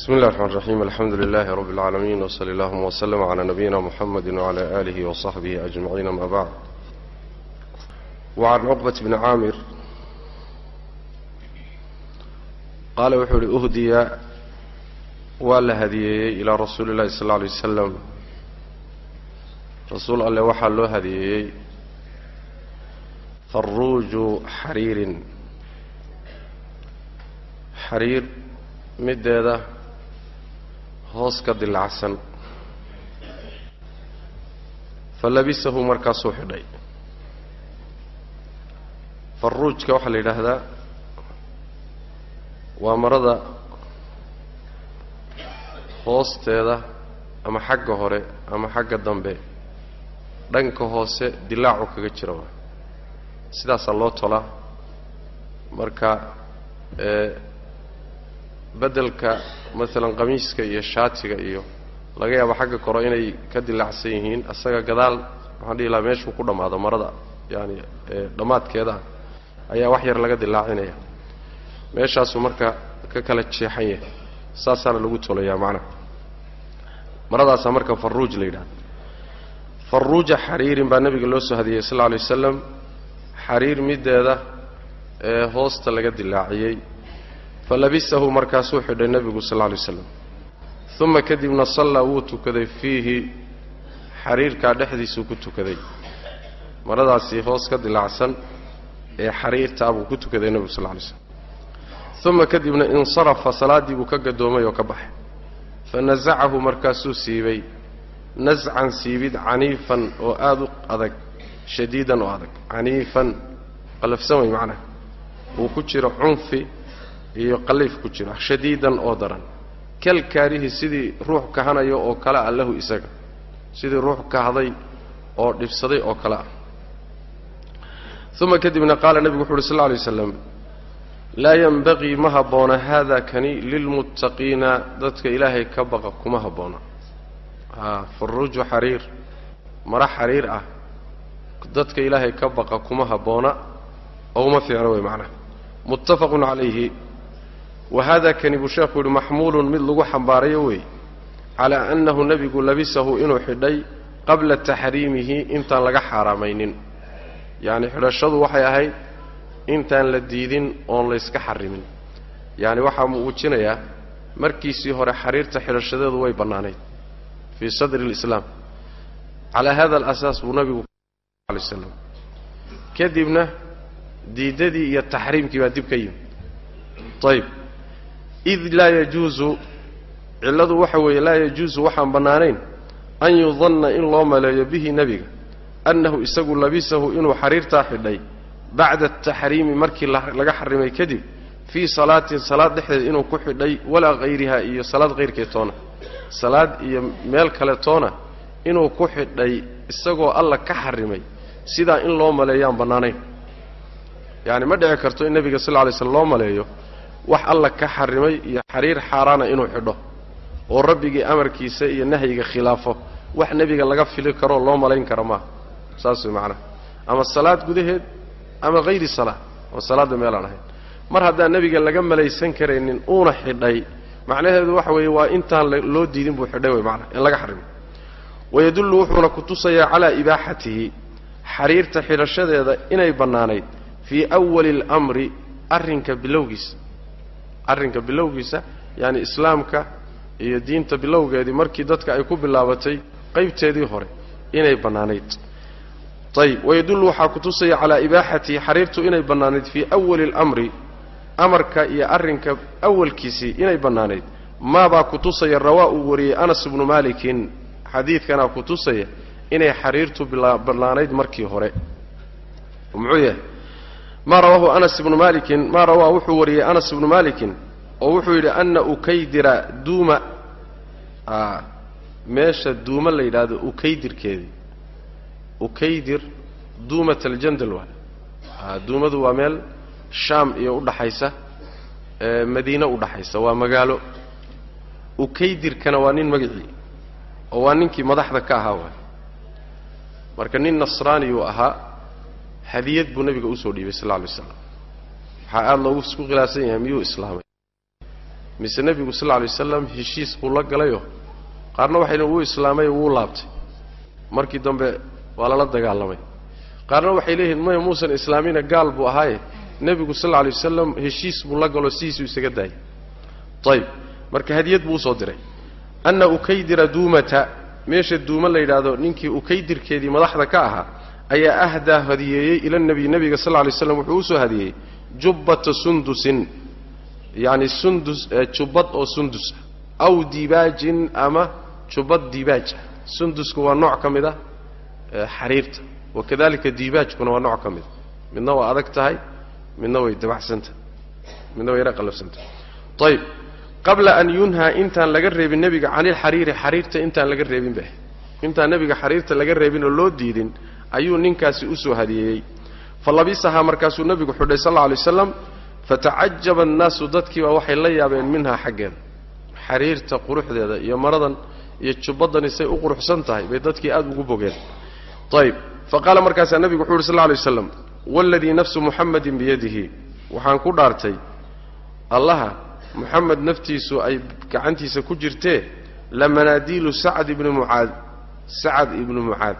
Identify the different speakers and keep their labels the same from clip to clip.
Speaker 1: بسم الله الرحمن الرحيم الحمد لله رب العالمين وصلى اللهم وسلم على نبينا محمد وعلى آله وصحبه أجمعين أما بعد وعن عقبة بن عامر قال وحوري أهدي ولا هديي إلى رسول الله صلى الله عليه وسلم رسول الله وحى له هديي فروج حرير حرير mideeda hoos ka dilacsan fa labisahu markaasuu xidhay. Faruujka waxaa la yidhaahdaa waa marada hoosteeda ama xagga hore ama xagga dambe dhanka hoose dilaacu kaga jira sidaasaa loo tolaa. Marka ee beddelka maalan qamiiska iyo shaatiga iyo laga yaabo xagga koro inay ka dilaacsan yihiin asaga gadaal waxaan dhihi lahaa meeshuu ku dhammaado marada yaani dhammaadkeeda ayaa wax yar laga dilaacinaya meeshaasuu marka ka kala jeexan yahay saasaana lagu tolayaa macnaha maradaasaa marka faruuj la yidhahda faruuja xariirin baa nabiga loo soo hadiyey sal lla alay wasalam xariir middeeda ee hoosta laga dilaaciyey falabisahu markaasuu xidhay nebigu sal alay slam uma kadibna sallaa wuu tukaday fiihi xariirkaa dhexdiisuu ku tukaday. Maradaasi hoos ka dilaacsan ee xariirtaa buu ku tukaday nebigu sal lay slam uma kadibna insarafa salaaddii buu ka gadoomay oo ka baxay. Fa nasacahu markaasuu siibay. Nascan siibid caniifan oo aada u adag shadiidan oo adag. Caniifan qalafsan wey macnaha. Uu ku jiro cunfi iyo qalliif ku jira shadiidan oo daran. Kalkaarihi sidii ruux kahanayo oo kale ah lahu isaga. Sidii ruux kahday oo dhibsaday oo kale ah. Uma kadibna qaala nebigu wuxu uhi sal lla alay waslam laa yenbaqii ma habboona haada kani lilmuttaqiina dadka ilaahay ka baqa kuma habboona a furuuju xariir mara xariir ah. Dadka ilaahay ka baqa kuma habboona oo uma fiicno wey macnaha. Muttafaqun calayhi wa hada kani buu sheekhu yihi maxmuulun mid lagu xambaarayo weeye calaa annahu nebigu labisahu inuu xidhay qabla taxriimihi intaan laga xaaraamaynin yacni xidhashadu waxay ahayd intaan la diidin oon layska xarimin yacni waxaa muujinayaa markiisii hore xariirta xidhashadeedu way bannaanayd fii sadri lislaam calaa hada alasaas buu nabigu alay slam kadibna diiddadii iyo taxriimkii baa dib ka yimi ayb id laa yajuusu cilladu waxa weeye laa yajuusu waxaan bannaanayn an yudanna in loo maleeyo bihi nebiga annahu isagu labisahu inuu xariirtaa xidhay bacda ataxriimi markii laga xarimay kadib fii salaatin salaad dhexdeed inuu ku xidhay walaa hayriha iyo salaad hayrkeed toona. Salaad iyo meel kale toona inuu ku xidhay isagoo alla ka xarimay sidaa in loo maleeyaan bannaanayn. Yacni ma dhici karto in nebiga sal lla lay slm loo maleeyo wax alla ka xarimay iyo xariir xaaraana inuu xidho oo rabbigii amarkiisa iyo nahyiga khilaafo wax nebiga laga fili karoo loo malayn kara maaha. Saas way macnaha. Ama salaad gudaheed ama hayri salaa ama salaadda meelaan ahayn. Mar haddaan nebiga laga malaysan karaynin uuna xidhay macnaheedu waxa weeye waa intaan loo diidin buu xidhay wey macnaha in laga xarimay. Wayadullu wuxuuna ku tusayaa calaa ibaaxatihi xariirta xidhashadeeda inay bannaanayd fii awali alamri arrinka bilowgiisa arrinka bilowgiisa yaani islaamka iyo diinta bilowgeedii markii dadka ay ku bilaabatay qaybteedii hore inay bannaanayd. Ayib wayadullu waxaa ku tusaya calaa ibaaxatihi xariirtu inay bannaanayd fii awali alamri amarka iyo arrinka awalkiisii inay bannaanayd. Maabaa ku tusaya rawaa uu wariyey anas ibnu maalikin xadiidkanaa ku tusaya inay xariirtu bannaanayd markii hore. Muxuu yahay maa rawaahu anas ibnu malikin maa rawaa wuxuu wariyey anas ibnu malikin oo wuxuu yidhi ana ukaydira duuma. Meesha duuma la yidhaahdo ukaydirkeedii ukaydir duumat aljandal waa. Duumadu waa meel shaam iyo udhaxaysa madiine udhaxaysa waa magaalo. Ukaydirkana waa nin magicii oo waa ninkii madaxda ka ahaa waay. Marka nin nasraaniyuu ahaa hadiyad buu nebiga u soo dhiibay sal alay slam waxaa aada loogu isku khilaafsan yahay miyuu islaamay? Mise nebigu sal alay wasalam heshiis buu la galayoo qaarna waxayna wuu islaamay wuu laabtay. Markii dambe waa lala dagaalamay. Qaarna waxay leeyihiin maya muusan islaamina gaal buu ahaaye nebigu sal alay wasalam heshiis buu la galo sidiisuu isaga daayay. Ayib marka hadiyad buu u soo diray. Anna ukaydira duumata. Meesha duuma la yidhaahdo ninkii ukaydirkeedii madaxda ka ahaa ayaa ahdaa hadiyeeyey ila nabiy nebiga sal lla slam wuxuu u soo hadiyeeyey jubbata sundusin yacni sundus jubbad oo sundus ah aw dibaajin ama jubbad dibaaja sundusku waa nooc ka mid ah xariirta wakadalika dibaajkuna waa nooc ka mid a midna waa adag tahay midna way dabacsantahay midna way yara qallafsantahay ayib qabla an yunhaa intaan laga reebin nebiga canilxariiri xariirta intaan laga reebin ba intaan nebiga xariirta laga reebin oo loo diidin ayuu ninkaasi u soo hadiyeeyey fa labisahaa markaasuu nebigu xidhay sal alla alay waslam fatacajaba annaasu dadkiibaa waxay la yaabeen minhaa xaggeeda xariirta quruxdeeda iyo maradan iyo jubbadani say u quruxsan tahay bay dadkii aada ugu bogeen. Ayib fa qaala markaasaa nebigu wuxu uhi sal alay waslam waaladii nafsu muxamadin biyadihi. Waxaan ku dhaartay allaha muxamed naftiisu ay gacantiisa ku jirtee la manaadiilu sacd ibni mucaad. Sacad ibnu mucaad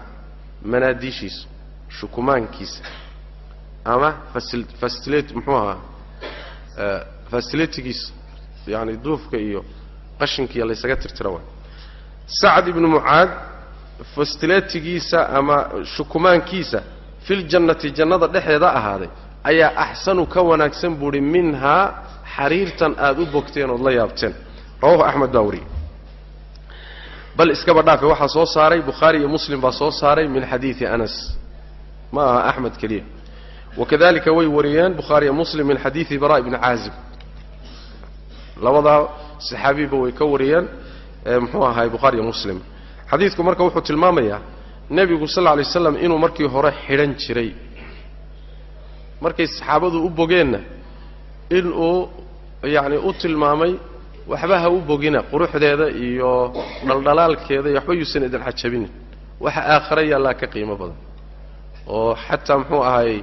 Speaker 1: manaadiishiisu shukumaankiisa ama muxuu ahaa fasiletigiisa yacani duufka iyo qashinkiiyo laysaga tirtira waay sacad ibnu mucaad fastiletigiisa ama shukumaankiisa filjannati jannada dhexeeda ahaaday ayaa axsanu ka wanaagsan buuhi minhaa xariirtan aada u bogteen ood la yaabteen. Rawahu axmed baa wariyey bal iskaba dhaafe waxaa soo saaray bukhaari iyo muslim baa soo saaray min xadiidi anas. Ma aha axmed keliya. Wakadalika way wariyeen bukhaari iyo muslim min xadiidi bara ibni caazib. Labadaa saxaabiba way ka wariyeen muxuu ahaay bukhaari iyo muslim. Xadiidku marka wuxuu tilmaamayaa nebigu sal lla alay slam inuu markii hore xidhan jiray. Markay saxaabadu u bogeenna inuu yacni u tilmaamay waxba ha u bogina quruxdeeda iyo dhaldhalaalkeeda iyo waxba yuusan idin xajabinin waxa aakhare yaallaa ka qiimo badan. Oo xataa muxuu ahaayey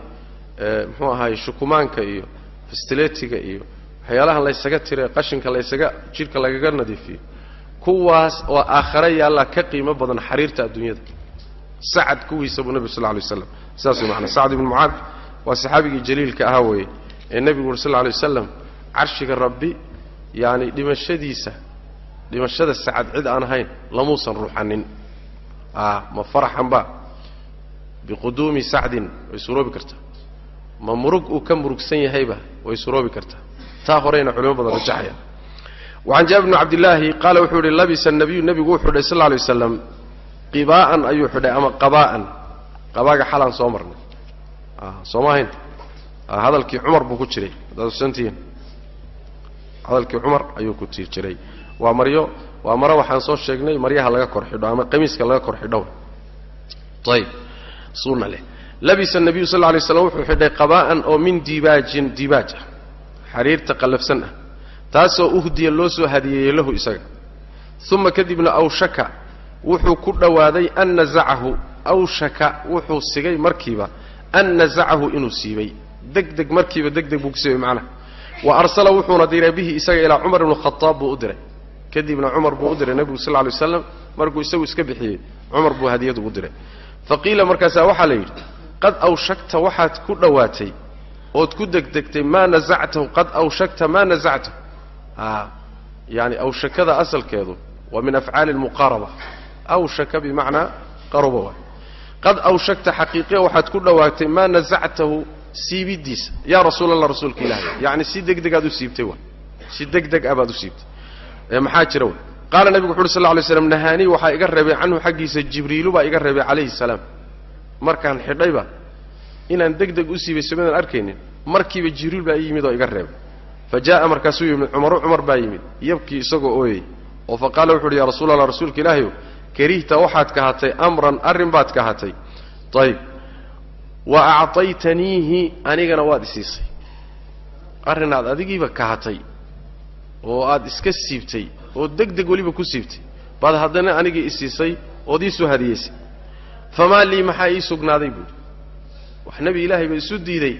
Speaker 1: muxuu ahaayey shukumaanka iyo fastiletiga iyo waxyaalahan laysaga tire qashinka laysaga jidhka lagaga nadiifiyo. Kuwaas oo aakhare yaallaa ka qiimo badan xariirta adduunyada. Sacad kuwiisa buu nebigu sal alay waslam sidaas way maanaa sacad ibnu mucaad waa saxaabigii jaliilka ahaa weeye ee nebigu uri sal alay wasalam carshiga rabbi yacani dhimashadiisa dhimashada sacad cid aan ahayn lamuusan ruuxanin. A ma faraxan ba biquduumi sacdin way suroobi kartaa ma murug uu ka murugsan yahayba way suroobi kartaa taa horeyna culimo badan rajaxaya wacan jaabir bni cabdillaahi qaala wuxuu yihi labisa nabiyu nebigu uu xidhay sal alay waslam qibaa'an ayuu xidhay ama qabaa'an qabaaga xalaan soo marnay. Sooma ahayn? Hadalkii cumar buu ku jiray. Haddaad usantihiin hadalkii cumar ayuu ku tii jiray. Waa maryo waa maro waxaan soo sheegnay maryaha laga kor xidho ama qamiiska laga kor xidho. Ayib sunna leh. Labisa nabiyu sal lla slam wuxuu xidhay qabaa'an oo min dibaajin dibaaj ah. Xariirta qallafsan ah. Taasoo uhdiya loo soo hadiyeeyey lahu isaga. Uma kadibna awshaka wuxuu ku dhowaaday an nazacahu. Awshaka wuxuu sigay markiiba an nazacahu inuu siibay. Deg deg markiiba deg deg buu ku siibay macnaha wa arsala wuxuuna diray bihi isaga ilaa cumar ibnu khataab buu u diray. Kadibna cumar buu u diray nebigu sal lla alay waslam markuu isagu iska bixiyey cumar buu hadiyad ugu diray. Fa qiila markaasaa waxaa la yidhi qad awshakta waxaad ku dhowaatay ood ku degdegtay maa nazactahu qad awshakta maa nazactahu a yaani awshakada asalkeedu waa min afcaali lmuqaaraba awshaka bimacnaa qaruba waay qad awshakta xaqiiqiya waxaad ku dhowaatay maa nazactahu siibidiisa yaa rasuul allah rasuulka ilaahay. Yacni si deg degaad u siibtay waay si deg deg ah baad u siibtay. Ee maxaa jira way qaala nebigu wuxu uhi sal lla alay slam nahaanii waxaa iga reebay canhu xaggiisa jibriilu baa iga reebay calayhi salaam. Markaan xidhayba inaan deg deg u siibay somadaan arkaynin markiiba jibriil baa ii yimid oo iga reebay. Fa jaa'a markaasuu yimid cumaru cumar baa yimid. Yabkii isagoo ooyey. Oo fa qaala wuxu yaa rasuul allah rasuulka ilaahayow karihta waxaad kahatay amran arrin baad kahatay ayib wa acطaytaniihi anigana waad isiisay arrin aad adigiiba kahatay oo aad iska siibtay oo deg deg weliba ku siibtay baad haddana anigii isiisay ood ii soo hadiyeysay famaa lii maxaa ii sugnaaday buuri wax nebi ilaahay ba isu diiday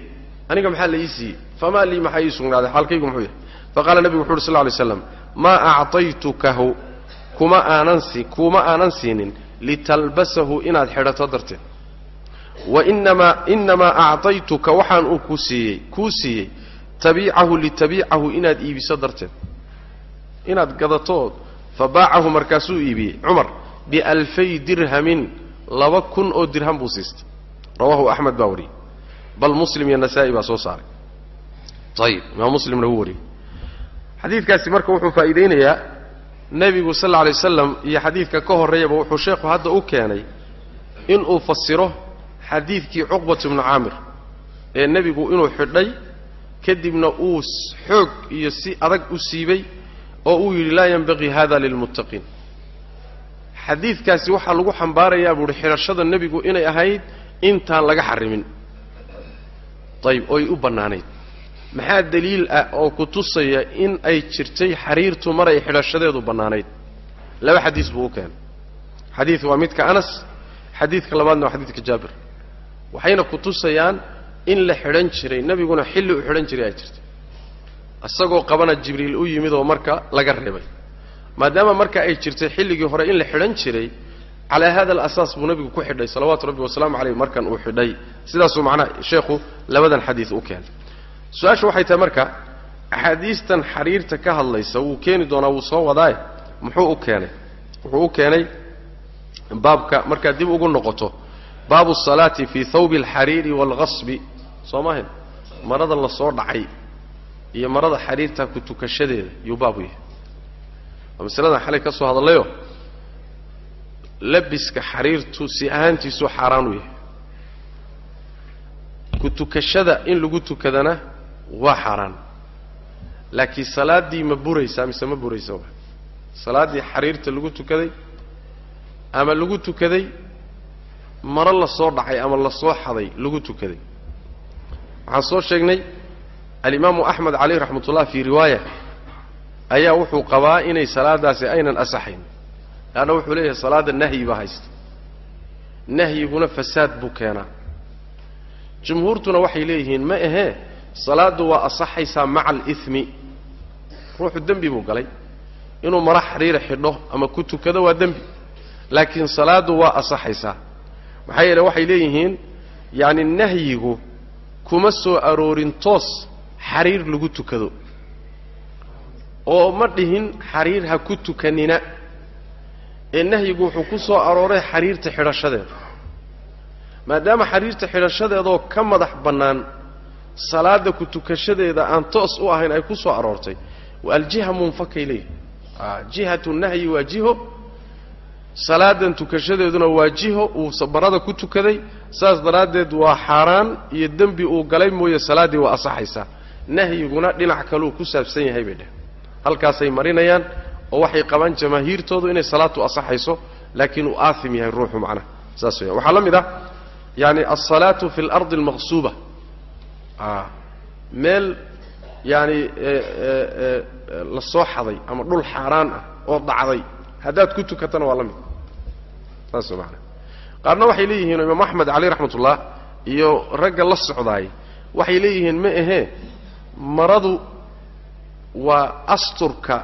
Speaker 1: aniga maxaa la ii siiyey famaa lii maxaa ii sugnaaday xaalkaygu muxuu yahay faqaala nebigu wuxu uhi sl ly slam maa acطaytukahu kuma aanan si kuma aanan siinin litalbasahu inaad xidhato darteed wa inamaa acطaytuka waxaan uu ku siiyey kuu siiyey tabiicahu litabiicahu inaad iibiso darteed. Inaad gadatood fabaacahu markaasuu iibiyey. Cumar bialfay dirhamin laba kun oo dirham buu siistay. Rawahu axmed baa wariyey. Bal muslim iyo nasaa-i baa soo saaray. Ayib imaam muslimna wuu wariyey. Xadiidkaasi marka wuxuu faa'iideynayaa nebigu sal alla alay wasalam iyo xadiidka ka horreeyaba wuxuu sheekhu hadda u keenay inuu fasiro xadiidkii cuqbat ibnu caamir ee nebigu inuu xidhay kadibna uu xoog iyo si adag u siibay oo uu yidhi laa yanbagii hada lilmuttaqiin. Xadiidkaasi waxaa lagu xambaarayaa buuhi xidhashada nebigu inay ahayd intaan laga xarimin ayib oy u bannaanayd. Maxaa daliil ah oo ku tusaya in ay jirtay xariirtu mar ay xidhashadeedu bannaanayd? Laba xadiis buu u keenay. Xadiid waa midka anas xadiidka labaadna waa xadiidka jaabir waxayna ku tusayaan in la xidhan jiray nebiguna xilli u xidhan jiray ay jirtay. Isagoo qabana jibriil u yimid oo marka laga reebay. Maadaama marka ay jirtay xilligii hore in la xidhan jiray calaa hada alasaas buu nebigu ku xidhay salawaatu rabbi wasalaamu caleyh markan uu xidhay. Sidaasuu macnaha sheekhu labadan xadiid u keenay. Su'aashu waxay tahay marka axaadiistan xariirta ka hadlaysa wuu keeni doonaa wuu soo wadaaye muxuu u keenay. Wuxuu u keenay baabka markaad dib ugu noqoto baabu asalaati fii thawbi alxariiri waalghasbi. Soo maahayn marada la soo dhacay iyo marada xariirta ku tukashadeeda yuu baabu yahay. Waa masaladan xalay ka soo hadallayoo labiska xariirtu si ahaantiisuu xaaraan u yahay. Ku tukashada in lagu tukadana waa xaaraan. Laakiin salaaddii ma buraysaa mise ma buraysa salaaddii xariirta lagu tukaday ama lagu tukaday maro la soo dhacay ama la soo xaday lagu tukaday. Waxaan soo sheegnay alimaamu axmed caleyh raxmat ullah fii riwaaya ayaa wuxuu qabaa inay salaadaasi aynan asaxayn. Leanna wuxuu leeyahay salaadda nahyi baa haysta. Nahyiguna fasaad buu keenaa. Jumhuurtuna waxay leeyihiin ma ahee salaaddu waa asaxaysaa maca alimi ruuxu dembi buu galay. Inuu maro xariira xidho ama ku tukado waa dembi. Laakiin salaaddu waa asaxaysaa maxaa yeele waxay leeyihiin yacni nahyigu kuma soo aroorin toos xariir lagu tukado. Oo ma dhihin xariir ha ku tukanina. Ee nahyigu wuxuu ku soo arooray xariirta xidhashadeeda maadaama xariirta xidhashadeedoo ka madax bannaan salaadda ku tukashadeeda aan toos u ahayn ay ku soo aroortay waa aljiha munfakay leeyihi jihatu nahyi waa jiho salaadan tukashadeeduna waa jiho uu barada ku tukaday saas daraaddeed waa xaaraan iyo dembi uu galay mooye salaaddii waa asaxaysaa nahyiguna dhinac kaluu ku saabsan yahay bay dheh halkaasay marinayaan oo waxay qabaan jamaahiirtoodu inay salaadtu asaxayso laakiin uu aaim yahay ruuxu macnaha saas weya waxaa la mid ah yaani alsalaatu fi alardi almaqsuuba. Meel yaani la soo xaday ama dhul xaaraan ah oo dhacday haddaad ku tukatana waa la mid. Saas maanaa qaarna waxay leeyihiin imaam axmed caleyh raxmat ullah iyo ragga la socdaay waxay leeyihiin ma ahee maradu waa asturka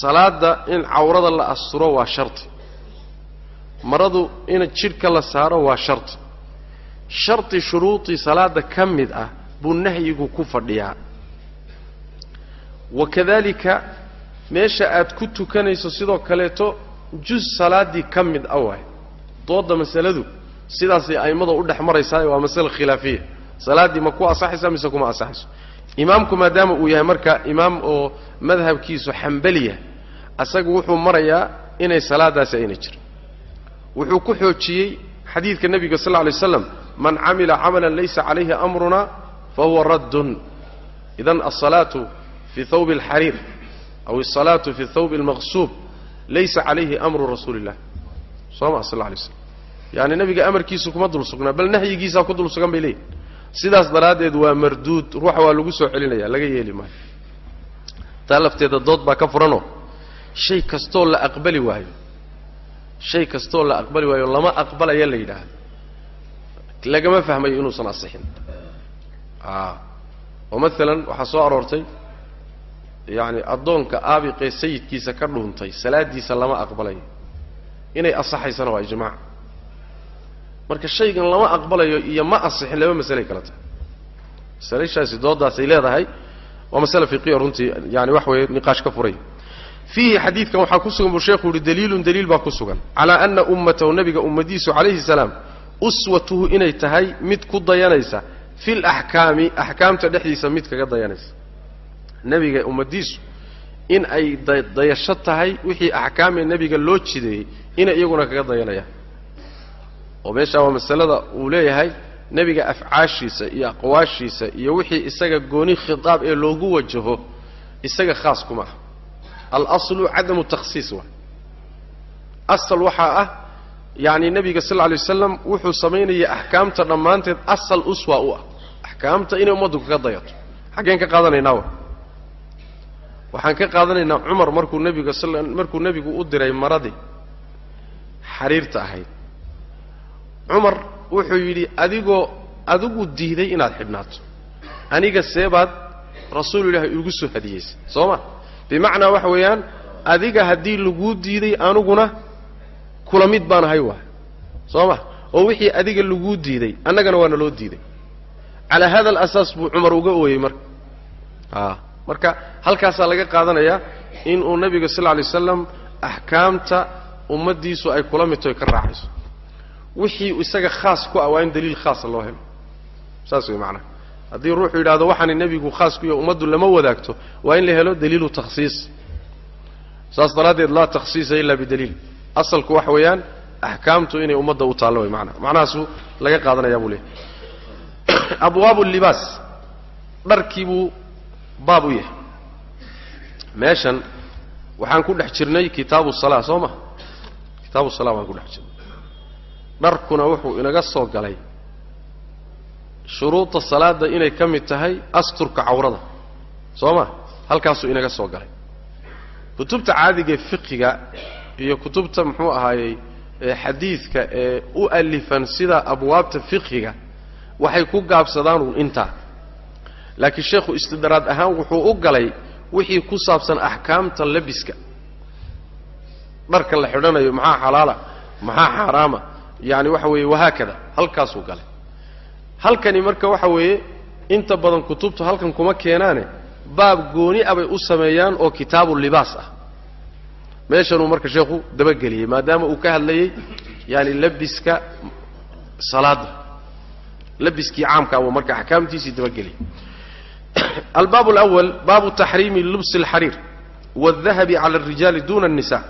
Speaker 1: salaadda in cawrada la asturo waa sharti. Maradu in jidhka la saaro waa sharti. Sharti shuruudii salaadda ka mid ah buu nahyigu ku fadhiyaa. Wakadalika meesha aad ku tukanayso sidoo kaleeto juz salaaddii ka mid ah waay. Doodda masaladu sidaasay a'immada u dhex maraysaayo waa masale khilaafiya. Salaaddii ma ku asaxaysa mise kuma asaxayso? Imaamku maadaama uu yahay marka imaam oo madhabkiisu xambaliya asagu wuxuu marayaa inay salaadaasi ayna jirin. Wuxuu ku xoojiyey xadiidka nebiga sal alay slam man camila camalan laysa calayhi amruna fahuwa raddun. Idan alsalaatu fii thawbi alxariir aw alsalaatu fi thawbi almaqsuub laysa calayhi amru rasuuli illah soo ma sal lla alay slam yaani nebiga amarkiisu kuma dul sugnaa bal nahyigiisaa ku dul sugan bay leeyihiin sidaas daraaddeed waa marduud ruuxa waa lagu soo celinaya laga yeeli maayo taa lafteeda dood baa ka furanoo shay kastoo la aqbali waayo shay kastoo la aqbali waayo lama aqbalaya la yidhaahdo lagama fahmayo inuusan asixin a oo maalan waxaa soo aroortay yacani addoonka aabiqee sayidkiisa ka dhuuntay salaaddiisa lama aqbalayo inay asaxaysana waa ijmaac. Marka shaygan lama aqbalayo iyo ma asixin laba masalay kala tahay. Masaleshaasi doodaasay leedahay waa masale fiqiya runtii yani wax weeye niqaash ka furay. Fiihi xadiidkan waxaa ku sugan buu sheekhu uhi daliilun daliil baa ku sugan. Calaa ana ummatahu nabiga ummadiisu calayhi salaam uswatuhu inay tahay mid ku dayanaysa fi laxkaami axkaamta dhexdiisa mid kaga dayanaysa nebiga ummadiisu in ay dayasho tahay wixii axkaamee nebiga loo jideeyey inay iyaguna kaga dayanayaan. Oo meeshaa waa masalada uu leeyahay nebiga afcaashiisa iyo aqwaashiisa iyo wixii isaga gooni khitaab ee loogu wajaho isaga khaas kuma ah alaslu cadamu takhsiis waa. Asal waxaa ah yacni nebiga sal lla lay waslam wuxuu samaynaya axkaamta dhammaanteed asal uswa u ah. Axkaamta inay ummaddu kaga dayato. Xaggeen ka qaadanaynaa wa waxaan ka qaadanaynaa cumar markuu nebiga markuu nebigu u diray maradii xariirta ahayd. Cumar wuxuu yidhi adigoo adigu diiday inaad xidhnaato. Aniga seebaad rasuulu ilaahi igu soo hadiyeysay soo ma? Bimacnaa waxa weeyaan adiga haddii laguu diiday aniguna kula mid baan ahay waay. Soo ma? Oo wixii adiga laguu diiday annagana waana loo diiday. Calaa hada alasaas buu cumar uga ooyey marka marka halkaasaa laga qaadanayaa inuu nabiga sal lla alay waslam axkaamta ummaddiisu ay kula midto ka raacayso. Wixii isaga khaas ku ah waa in daliil khaasa loo helo. Saas way macnaha haddii ruuxu yidhahdo waxaani nebigu khaas ku yahay ummaddu lama wadaagto. Waa in la helo daliilu takhsiis. Saas daraaddeed laa takhsiisa ila bidaliil. Asalku waxa weeyaan axkaamtu inay ummadda u taallo way macnaha macnahaasu laga qaadanayaa buu leehay abwaabu libaas. Dharkii buu baab u yahay. Meeshan waxaan ku dhex jirnay kitaabu salaa soo ma? Kitaabu salaa waan ku dhex jirnay. Dharkuna wuxuu inaga soo galay shuruudda salaadda inay ka mid tahay asturka cawrada. Soo ma? Halkaasuu inaga soo galay. Kutubta caadiga ee fiqiga iyo kutubta muxuu ahaayey xadiidka ee u alifan sida abwaabta fiqhiga waxay ku gaabsadaan uun intaa laakiin sheekhu istidraad ahaan wuxuu u galay wixii ku saabsan axkaamta labiska. Dharka la xidhanayo maxaa xalaala maxaa xaaraama? Yaani waxa weeye wahaakada halkaasuu galay. Halkani marka waxa weeye inta badan kutubtu halkan kuma keenaane baab gooni a bay u sameeyaan oo kitaabu libaas ah. Meeshanuu marka sheekhu dabageliyey maadaama uu ka hadlayey yaani labiska salaadda. Labiskii caamkaa buu marka axkaamtiisii dabageliyey albaab alawal baabu taxriimi lubsi alxariir waadahabi cala alrijaali duna الnisa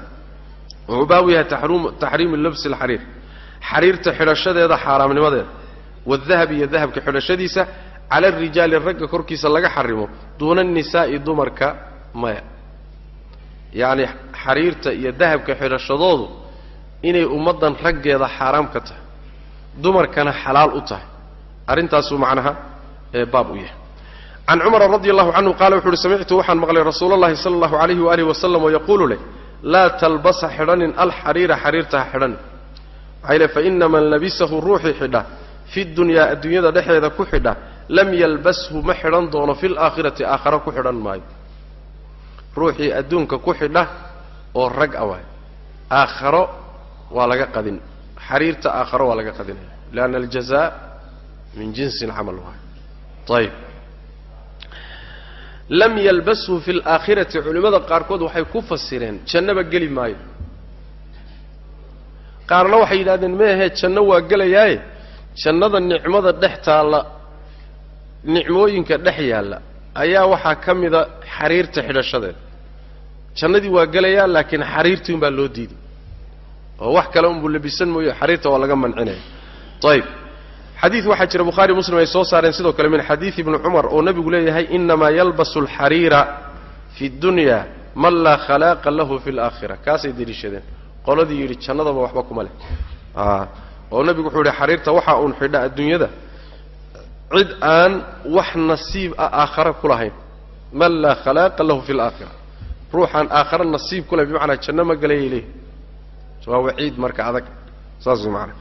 Speaker 1: wuxuu baabu yahay taxriimi lubsi alxariir. Xariirta xidhashadeeda xaaraamnimadeeda waadahabi iyo dahabka xidhashadiisa cala alrijaali ragga korkiisa laga xarimo duuna annisaa'i dumarka maya. Yacni xariirta iyo dahabka xidhashadoodu inay ummaddan raggeeda xaaraam ka tahay dumarkana xalaal u tahay. Arrintaasuu macnaha baab u yahay can cumara radi allahu canhu qaala wuxu uhi samictu waxaan maqlay rasuula allahi sala allahu alayhi waalihi wasalam oo yaquulu leh laa talbasa xidhanin alxariira xariirta ha xidhanin maxaa yile faina man labisahu ruuxii xidha fi dunyaa adduunyada dhexeeda ku xidha lam yalbashu ma xidhan doono fi laakhirati aakhara ku xidhan maayo ruuxii adduunka ku xidha oo rag a waay aakharo waa laga qadin xariirta aakharo waa laga qadinaya lianna aljazaa min jinsi alcamal waay ayib lam yalbashu fi alaakhirati culimmada qaarkood waxay ku fasireen jannaba geli maayo. Qaarna waxay yidhahdeen meahe janno waa gelayaaye? Jannada nicmada dhex taalla nicmooyinka dhex yaalla ayaa waxaa ka mida xariirta xidhashadeeda jannadii waa gelayaa laakiin xariirtii unbaa loo diiday oo wax kale unbuu labisan mooye xariirta waa laga mancinaya ayib xadiid waxaa jira bukhaari muslim ay soo saareen sidoo kale min xadiidi ibni cumar oo nebigu leeyahay inamaa yalbasu alxariira fi dunya man laa khalaaqa lahu fi laakhira. Kaasay deliishadeen qoladii yidhi jannadaba waxba kuma leh. Oo nebigu wuxuu yidhi xariirta waxaa uun xidha adduunyada cid aan wax nasiib ah aakhare ku lahayn man laa khalaaqa lahu fi laakhira. Ruuxaan aakhare nasiib ku lahayn bimacnaa janno ma galayay leeyihi waa waciid marka adag. Saas way macana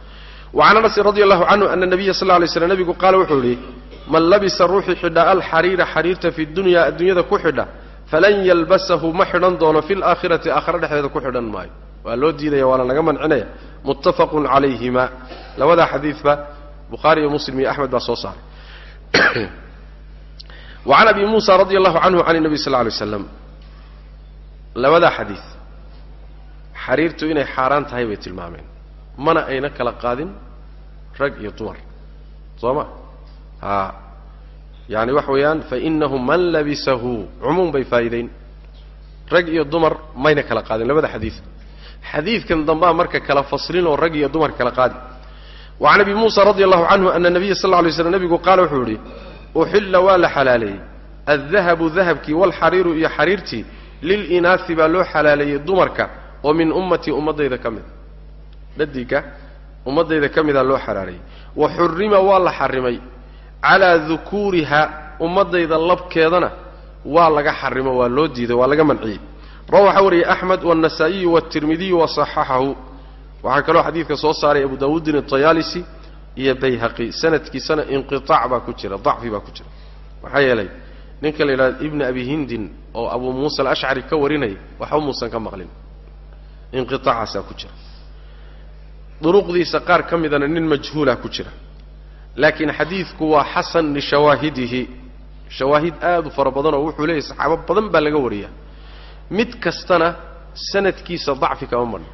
Speaker 1: wacan anasin radi allahu canhu ana nabiya sal lay slam nebigu qaala wuxuu yidhi man labisa ruuxii xidha alxariira xariirta fi dunya adduunyada ku xidha falan yalbasahu ma xidhan doono fi laakhirati aakhare dhexdeeda ku xidhan maayo. Waa loo diidaya waana laga mancinaya. Muttafaqun calayhima. Labadaa xadiidba bukhaari iyo muslim iyo axmed baa soo saaray. Wacan abi muusa radi allahu canhu can nabiy sal alay slam labadaa xadiid. Xariirtu inay xaaraan tahay bay tilmaameen mana ayna kala qaadin rag iyo dumar. Soo ma a yaani waxa weeyaan fainahu man labisahu cumuum bay faa'iideyn rag iyo dumar mayna kala qaadin labada xadiid xadiidkan dambaa marka kala faslin oo rag iyo dumar kala qaadi wacan abi muusa radi allahu canhu ana nabiya sal lla slam nebigu qaala wuxuu yidhi uxilla waa la xalaaleeyey. Aldahabu dahabkii waalxariiru iyo xariirtii lilinaasi baa loo xalaaleeyey dumarka oo min ummatii ummaddayda ka mida dhadiga ummaddayda ka mida loo xalaaleeyey wa xurrima waa la xarimay calaa dukuuriha ummaddayda labkeedana waa laga xarimo waa loo diiday waa laga manciyey. Rawa waxaa wariyey axmed waannasaa'iyu waatirmidiyu wasaxaxahu waxaa kaloo xadiidka soo saaray abu daawuudin atayaalisi iyo bayhaqi. Sanadkiisana inqiaac baa ku jira dacfi baa ku jira. Maxaa yeelay ninka la yidhahdo ibni abi hindin oo abu muusa alashcari ka warinaya waxba muusan ka maqlin. Inqiaacaasaa ku jira duruqdiisa qaar ka midana nin majhuula ku jira. Laakiin xadiidku waa xasan lishawaahidihi shawaahid aad u fara badan oo wuxuu leeyahy saxaabo badan baa laga wariyaa. Mid kastana sanadkiisa dacfi kama marno.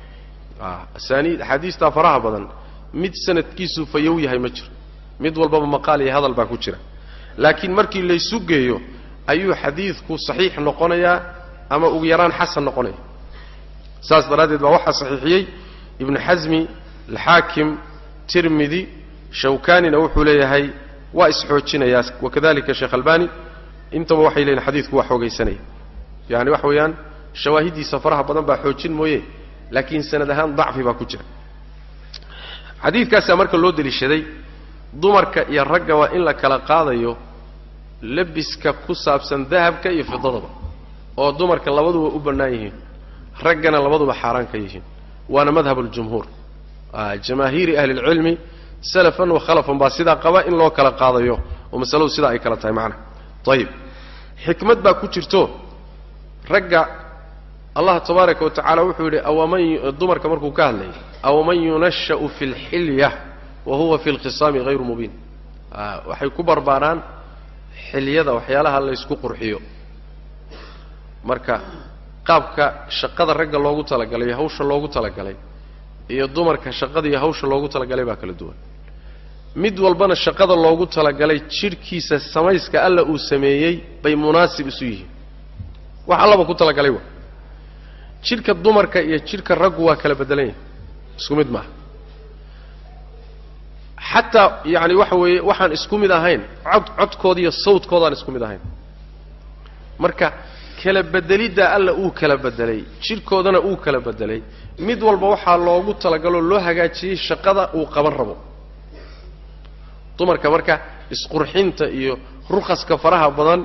Speaker 1: Asaaniid axaadiistaa faraha badan mid sanadkiisu fayow yahay ma jiro. Mid walbaba maqaal iyo hadal baa ku jira. Laakiin markii laysu geeyo ayuu xadiidku saxiix noqonayaa ama ugu yaraan xasan noqonaya. Saas daraaddeed baa waxaa saxiixiyey ibnu xasmi alxaakim tirmidi shawkanina wuxuu leeyahay waa isxoojinayaa wakadalika sheekh albani intaba waxay leeyihiin xadiidku waa xoogaysanaya yani waxa weeyaan shawaahiddiisa faraha badan baa xoojin mooye laakiin sanad ahaan dacfi baa ku jira xadiidkaasaa marka loo deliishaday dumarka iyo ragga waa in la kala qaadayo labiska ku saabsan dahabka iyo fidadaba oo dumarka labaduba u bannaan yihiin raggana labaduba xaaraan ka yihiin waana madhab aljumhuur jamaahiiri ahli lcilmi salafan wa khalafan baa sidaa qaba in loo kala qaadayo oo masaladu sidaa ay kala tahay macnaha ayib xikmad baa ku jirto. Ragga allah tabaaraka wa wuxuu yidhi awaman dumarka markuu ka hadlayay awaman yunasha'u fi lxilya wa huwa fi lkhisaami hayru mubiin. Waxay ku barbaaraan xilyada waxyaalaha laysku qurxiyo. Marka qaabka shaqada ragga loogu talagalay iyo hawsha loogu talagalay iyo dumarka shaqada iyo hawsha loogu talagalay baa kala duwan. Mid walbana shaqada loogu talagalay jidhkiisa samayska alla uu sameeyey bay munaasib isu yihiin. Wax allaba ku talagalay wa jidhka dumarka iyo jidhka raggu waa kala beddelan yahay. Isku mid maaha. Xataa yacani waxa weeye waxaan isku mid ahayn. Cod codkooda iyo sawdkoodaan isku mid ahayn. Marka kala bedeliddaa alla uu kala bedelay jidhkoodana uu kala bedelay. Mid walba waxaa loogu talagaloo loo hagaajiyey shaqada uu qaban rabo. Dumarka marka isqurxinta iyo rukaska faraha badan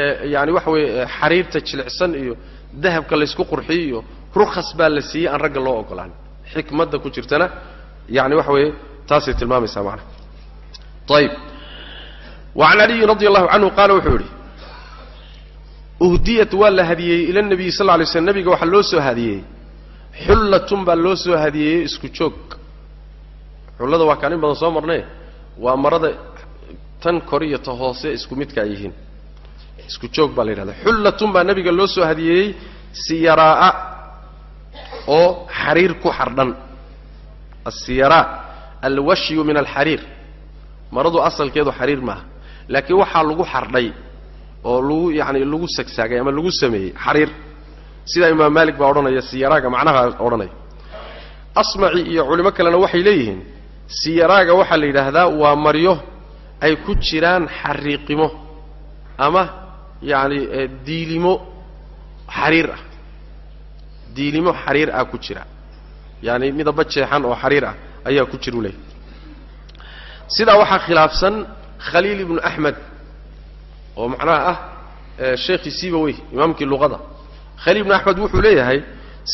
Speaker 1: ee yaani waxa weeye xariirta jilicsan iyo dahabka laysku qurxiyo iyo rukas baa la siiyey aan ragga loo ogolaan. Xikmadda ku jirtana yani waxa weeye taasay tilmaamaysaa macana ayib wacan caliyin radi allahu canhu qaala wuxuu yidhi uhdiyat waa la hadiyeeyey ila nabiyi sal lay slm nabiga waxaa loo soo hadiyeeyey xullatun baa loo soo hadiyeeyey isku joog. Xullada waa kaan in badan soo marnay waa marada tan kor iyo ta hoose isku midka ay yihiin. Isku joog baa la yidhahda xullatun baa nabiga loo soo hadiyeeyey siyaraa'a oo xariir ku xardhan. Asiyaraa alwashyu min alxariir. Maradu asalkeedu xariir maaha. Laakiin waxaa lagu xardhay oo lagu yacani lagu sagsaagay ama lagu sameeyey xariir. Sidaa imaam maalik baa odhanaya siyaraaga macnaha odhanaya asmaci iyo culimo kalena waxay leeyihiin siyaraaga waxaa la yidhaahdaa waa maryo ay ku jiraan xariiqimo ama yacani diilimo xariir ah. Diilimo xariir ah ku jira. Yaani midaba jeexan oo xariir ah ayaa ku jira u leeyahy sidaa waxaa khilaafsan khaliil ibnu axmed oo macnaha ah sheekhii sibawey imaamkii luqada. Khaliil ibnu axmed wuxuu leeyahay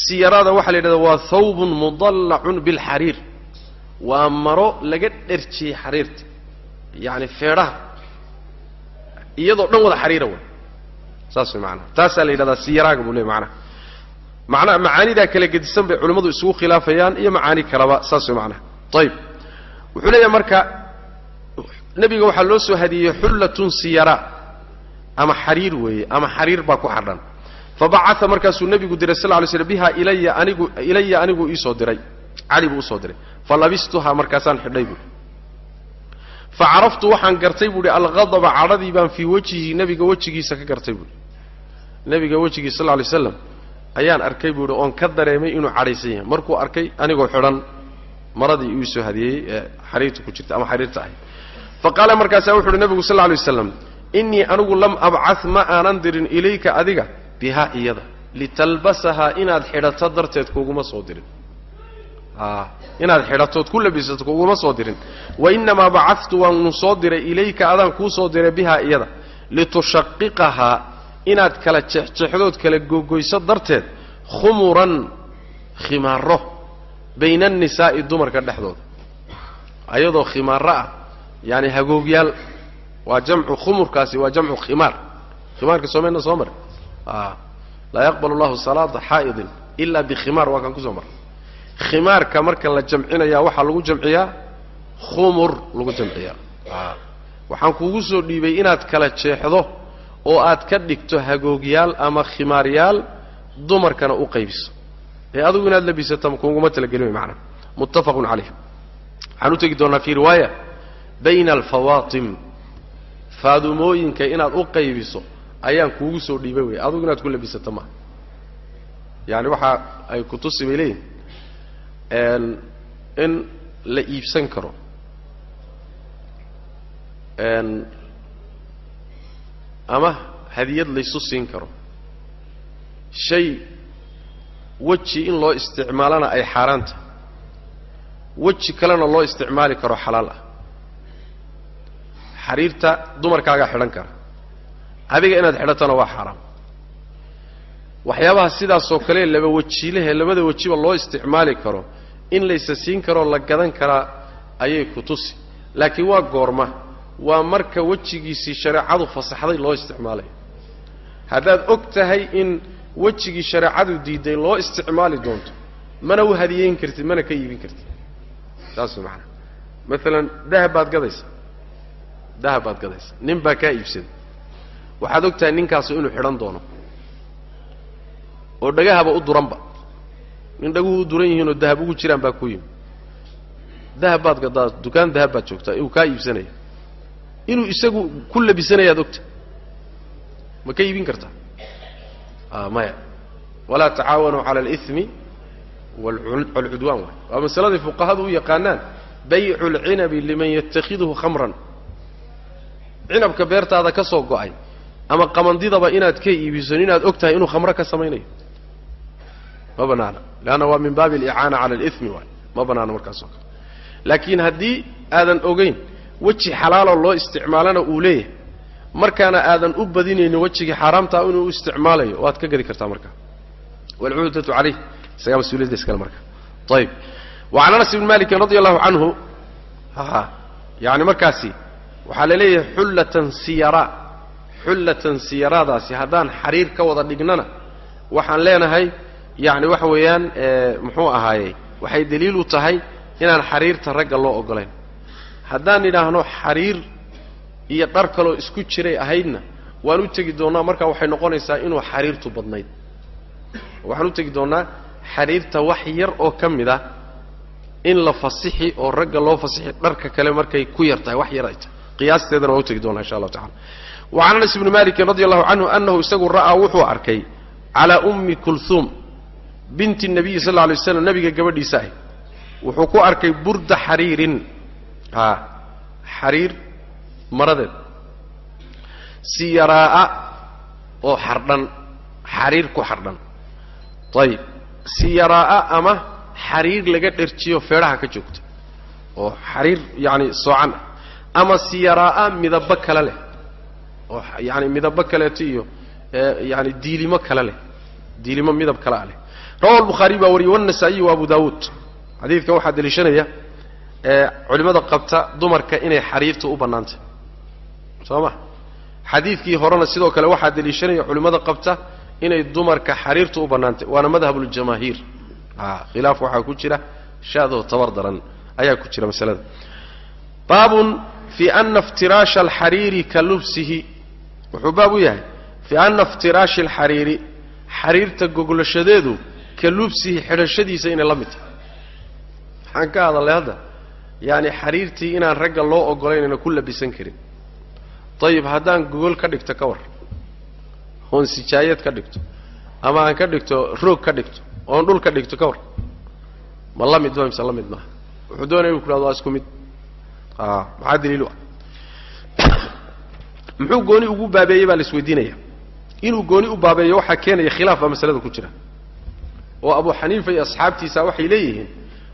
Speaker 1: siyaraada waxaa la yidhahda waa thawbun mudallacun bilxariir waa maro laga dherjiyey xariirta yacani feedhaha iyadoo dhan wada xariira way saas way maanaha taasaa la yidhahdaa siyaraaga buu leey macnaha. Macnaa macaanidaa kala gedisan bay culimmadu isugu khilaafayaan iyo macaani kaleba saas way macnaha. Ayib wuxuu leeyahay marka nebiga waxaa loo soo hadiyey xullatun siyara ama xariir weeye ama xariir baa ku xadhan fabacaa markaasuu nebigu diray sal lay slm biha ilaya anigu ilaya anigu iisoo diray. Cali buu u soo diray. Falabistuhaa markaasaan xidhay buui facaraftu waxaan gartay buuhi alghadaba cadhadii baan fii wejhihi nebiga wejigiisa ka gartay buui nebiga wejigiisa sal lay slam ayaan arkay buuhi oon ka dareemay inuu cadhaysan yahay. Markuu arkay anigoo xidhan maradii uu soo hadiyey ee xariirta ku jirta ama xariirta ahay fa qaala markaasaa wuxu uhi nebigu sal lay waslam innii anigu lam abcad ma aanan dirin ilayka adiga bihaa iyada. Litalbasahaa inaad xidhato darteed kuguma soo dirin. Inaad xidhatood ku labisato kuguma soo dirin. Wa innamaa bacadtu waanu soo diray ilayka adaan kuu soo diray bihaa iyada. Litushaqiqahaa inaad kala jeexjeexdood kala gogoyso darteed khumuran khimaaro bayna annisaa'i dumarka dhexdooda. Ayadoo khimaaro ah yaani hagoogyaal waa jamcu khumurkaasi waa jamcu khimaar. Khimaarka soomeyna soo mare laa yaqbal allahu salaata xaa'idin ila bikhimaar waa kaan ku soo maray khimaarka marka la jamcinaya waxaa lagu jamciyaa? Khumur lagu jamciyaa. Waxaan kugu soo dhiibay inaad kala jeexdo oo aad ka dhigto hagoogyaal ama khimaaryaal dumarkana u qaybiso. Ee adigu inaad labisata kuguma talagelin macnaa muttafaqun calayh. Waxaan u tegi doonnaa fii riwaaya bayna alfawaatim faadumooyinka inaad u qaybiso ayaan kuugu soo dhiibay wey adigu inaad ku labisato maaha yaani waxa ay kutusi bay leeyihiin in la iibsan karo. Ama hadiyad laysu siin karo. Shay weji in loo isticmaalana ay xaaraan tahay weji kalena loo isticmaali karo xalaal ah xariirta dumarkaagaa xidhan kara. Adiga inaad xidhatona waa xaaraam waxyaabaha sidaasoo kale laba wejiilehe labada wejiba loo isticmaali karo in laysa siin karoo la gadan karaa ayay ku tusi. Laakiin waa goorma. Waa marka wejigiisii shareecadu fasaxday loo isticmaalayo haddaad og tahay in wejigii shareecadu diiday loo isticmaali doonto mana u hadiyeyn kartid mana ka iibin kartid. Saas macanaa maalan dahab baad gadaysa dahab baad gadaysa. Nin baa kaa iibsaday waxaad og tahay ninkaasu inuu xidhan doono. Oo dhagahaba u duranba. Nin dhaguhu u duran yihiinoo dahab ugu jiraan baa ku yimi. Dahab baad gadaa dukaan dahab baad joogtaa inuu kaa iibsanaya. Inuu isagu ku labisanayaad ogta. Ma ka iibin kartaa? Maya. Walaa tacaawanuu cala alimi waalcudwaan waay waa masaladii fuqahadu u yaqaanaan baycu lcinabi liman yatakhiduhu khamran cinabka beertaada ka soo go'ay ama qamandidaba inaad ka iibiso inaad og tahay inuu khamro ka samaynayo. Ma banaana. Leanna waa min baabi alicaana cala alimi waay. Ma banaana markaasoo kale. Laakiin haddii aadan ogayn weji xalaaloo loo isticmaalana uu leeyahay markaana aadan u badinaynin wejigii xaaraamtaa inuu u isticmaalayo waad ka gedi kartaa markaa walcuhdatu calayh. Isagaa mas'uuliyadda iskale marka. Ayib wa can anas ibni malikin radi allahu canhu yani markaasi waxaa la leeyahay xullatan siyara. Xullatan siyaraadaasi haddaan xariir ka wada dhignana waxaan leenahay yani waxa weeyaan muxuu ahaaye waxay daliil u tahay inaan xariirta ragga loo ogolayn haddaan idhaahno xariir iyo dhar kaloo isku jiray ahaydna waan u tegi doonnaa markaa waxay noqonaysaa inuu xariirtu badnayd. Waxaan u tegi doonnaa xariirta wax yar oo ka mid ah in la fasixi oo ragga loo fasixi dharka kale markay ku yar tahay wax yar ay tahay qiyaasteedana waan u tegi doonnaa insha allahu tacala wa can anas ibni malikin radi allahu canhu annahu isagu ra'aa wuxuu arkay calaa ummi kulhuum binti nabiyi sal lla alay waslam nabiga gabadhiisa ahy wuxuu ku arkay burda xariirin. A xariir maradeed. Siyaraa'a oo xardhan xariir ku xardhan. Ayib siyaraa'a ama xariir laga dherjiyo feedhaha ka joogta oo xariir yacani soocan ah ama siyaraa'a midabo kale leh oo yani midabo kaleeto iyo yani diilimo kale leh diilimo midab kale a leh. Rawahu albukhaariy baa wariyey wannasaa'iyi wa abu daawuud xadiidkan waxaa deliishanaya culimmada qabta dumarka inay xariirta u bannaantay. Soo ma? Xadiidkii horena sidoo kale waxaa deliishanaya culimmada qabta inay dumarka xariirta u bannaantay. Waana madhabuljamaahiir khilaaf waxaa ku jira shaadoo tabar daran ayaa ku jira masalada. Baabun fii ana iftiraasha alxariiri ka lubsihi wuxuu baab u yahay fii ana iftiraashi alxariiri xariirta goglashadeedu ka lubsihi xidhashadiisa inay la mid tahay. Maxaan ka hadallay hadda? Yaani xariirtii inaan ragga loo ogolaynayna ku labisan karin. Dayib haddaan gogol ka dhigto ka war. Oon sijaayad ka dhigto. Ama aan ka dhigto roog ka dhigto. Oon dhul ka dhigto ka war. Ma la mid ma mise la mid maaha? Wuxuu doonaya inu ku hahdo waa isku mid maxaa daliilu ah? Muxuu gooni ugu baabeeyey baa la inuu gooni u baabeeyo waxaa keenaya khilaaf baa masalada ku jira. Oo abu xaniifa iyo asxaabtiisa waxay leeyihiin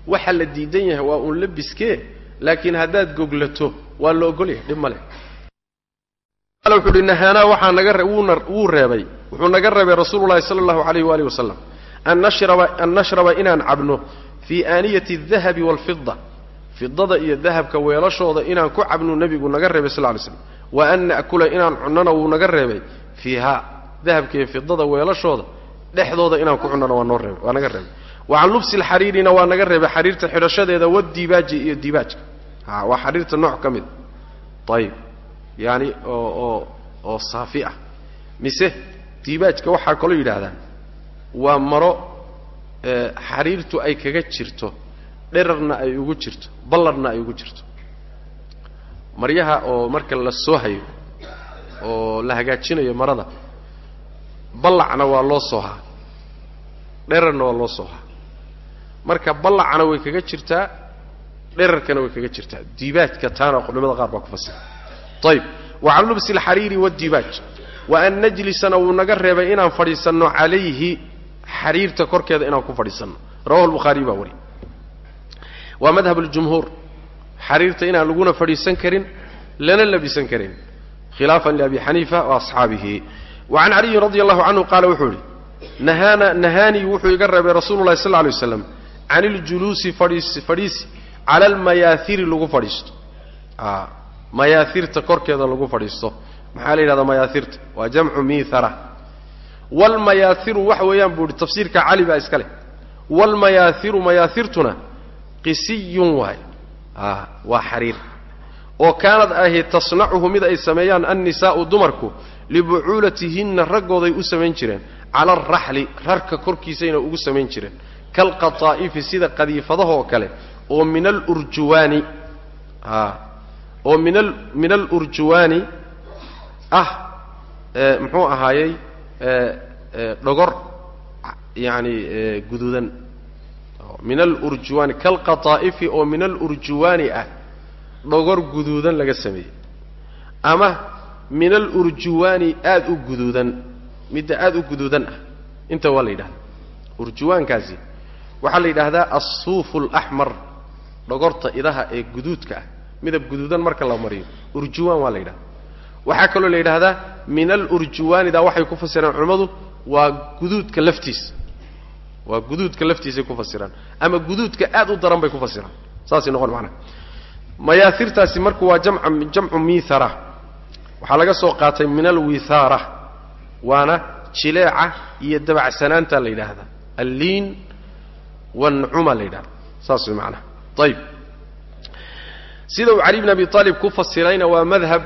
Speaker 1: waxa la diidan yahay waa uun labiskee laakiin haddaad goglato waa la ogol yahay dhib ma leh. Wuxuu uhi nahaanaa waxaa naga wuu reebay. Wuxuu naga reebay rasuulu llahi sala allahu alayh waalihi wasalam an nashraba an nashraba inaan cabno fii aaniyati aldahabi waalfida fidada iyo dahabka weelashooda inaan ku cabnu nebigu naga reebay sal ly slam. Wa an na'kula inaan cunnona wuu naga reebay. Fiiha dahabka iyo fidada weelashooda dhexdooda inaan ku cunnona waa noo reebay waa naga reebay. Wa can lubsi alxariirina waa naga reebay xariirta xidhashadeeda wadibaaji iyo dibaajka a waa xariirta nooc ka mid. Ayib yaani oo oo oo saafi ah. Mise dibaajka waxaa kaloo yidhaahdaan waa maro xariirtu ay kaga jirto dherarna ay ugu jirto ballarna ay ugu jirto. Maryaha oo marka la soo hayo oo la hagaajinayo marada ballacna waa loo soohaa dherarna waa loo soohaa marka ballacna way kaga jirtaa dherarkana way kaga jirtaa. Diibaajka taana culimada qaar baa ku fasira ayib wa can lubsi alxariiri waadiibaaj wa an najlisana wuu naga reebay inaan fadhiisanno calayhi xariirta korkeeda inaan ku fadhiisanno. Rawahu lbukhaariy baa wari waa madhab ljumhuur xariirta inaan laguna fadhiisan karin lana labisan karin. Khilaafan liabi xaniifa wa asxaabihi. Wa can caliyin radi allahu canhu qaala wuxuu idhi nahaana nahaanii wuxuu iga reebay rasuulu llahi lla alay waslam can iljuluusi fadhiis fadhiisi cala almayaahiri lagu fadhiisto. Mayaahirta korkeeda lagu fadhiisto. Maxaa la yidhahdaa mayaahirta waa jamcu miithara. Waalmayaahiru waxa weeyaan buu ihi tafsiirka cali baa iska leh. Waalmayaahiru mayaahirtuna qisiyun waay. Waa xariir. Oo kaanad ahayd tasnacuhu mid ay sameeyaan annisaa'u dumarku libucuulatihinna raggooday u samayn jireen. Cala alraxli rarka korkiisayna ugu samayn jireen. Kaalqataa'ifi sida qadiifadaha oo kale. Oo min alurjuwaani oo min al min alurjuwaani ah muxuu ahaayey dhogor yaani guduudan min alurjuwaani kalqataa'ifi oo min alurjuwaani ah dhogor guduudan laga sameeyey. Ama min alurjuwaani aada u guduudan midda aada u guduudan ah inta waa la yidhahda urjuwaankaasi waxaa la yidhaahdaa alsuufu alaxmar dhogorta idaha ee guduudka ah midab guduudan marka la mariyo. Urjuwaan waa la yidhahda waxaa kaloo la yidhaahdaa min alurjuwaanidaa waxay ku fasiraan culimmadu waa guduudka laftiisa waa guduudka laftiisay ku fasiraan. Ama guduudka aad u daran bay ku fasiraan. Saasay noqon macnaha mayaahirtaasi marku waa jamca jamcu miithara. Waxaa laga soo qaatay min alwithaara waana jileeca iyo dabacsanaanta la yidhaahdaa. Alliin wancuma la yidhahda saas way macnaha ayib sida uu cali bn abi aalib ku fasirayna waa madhab.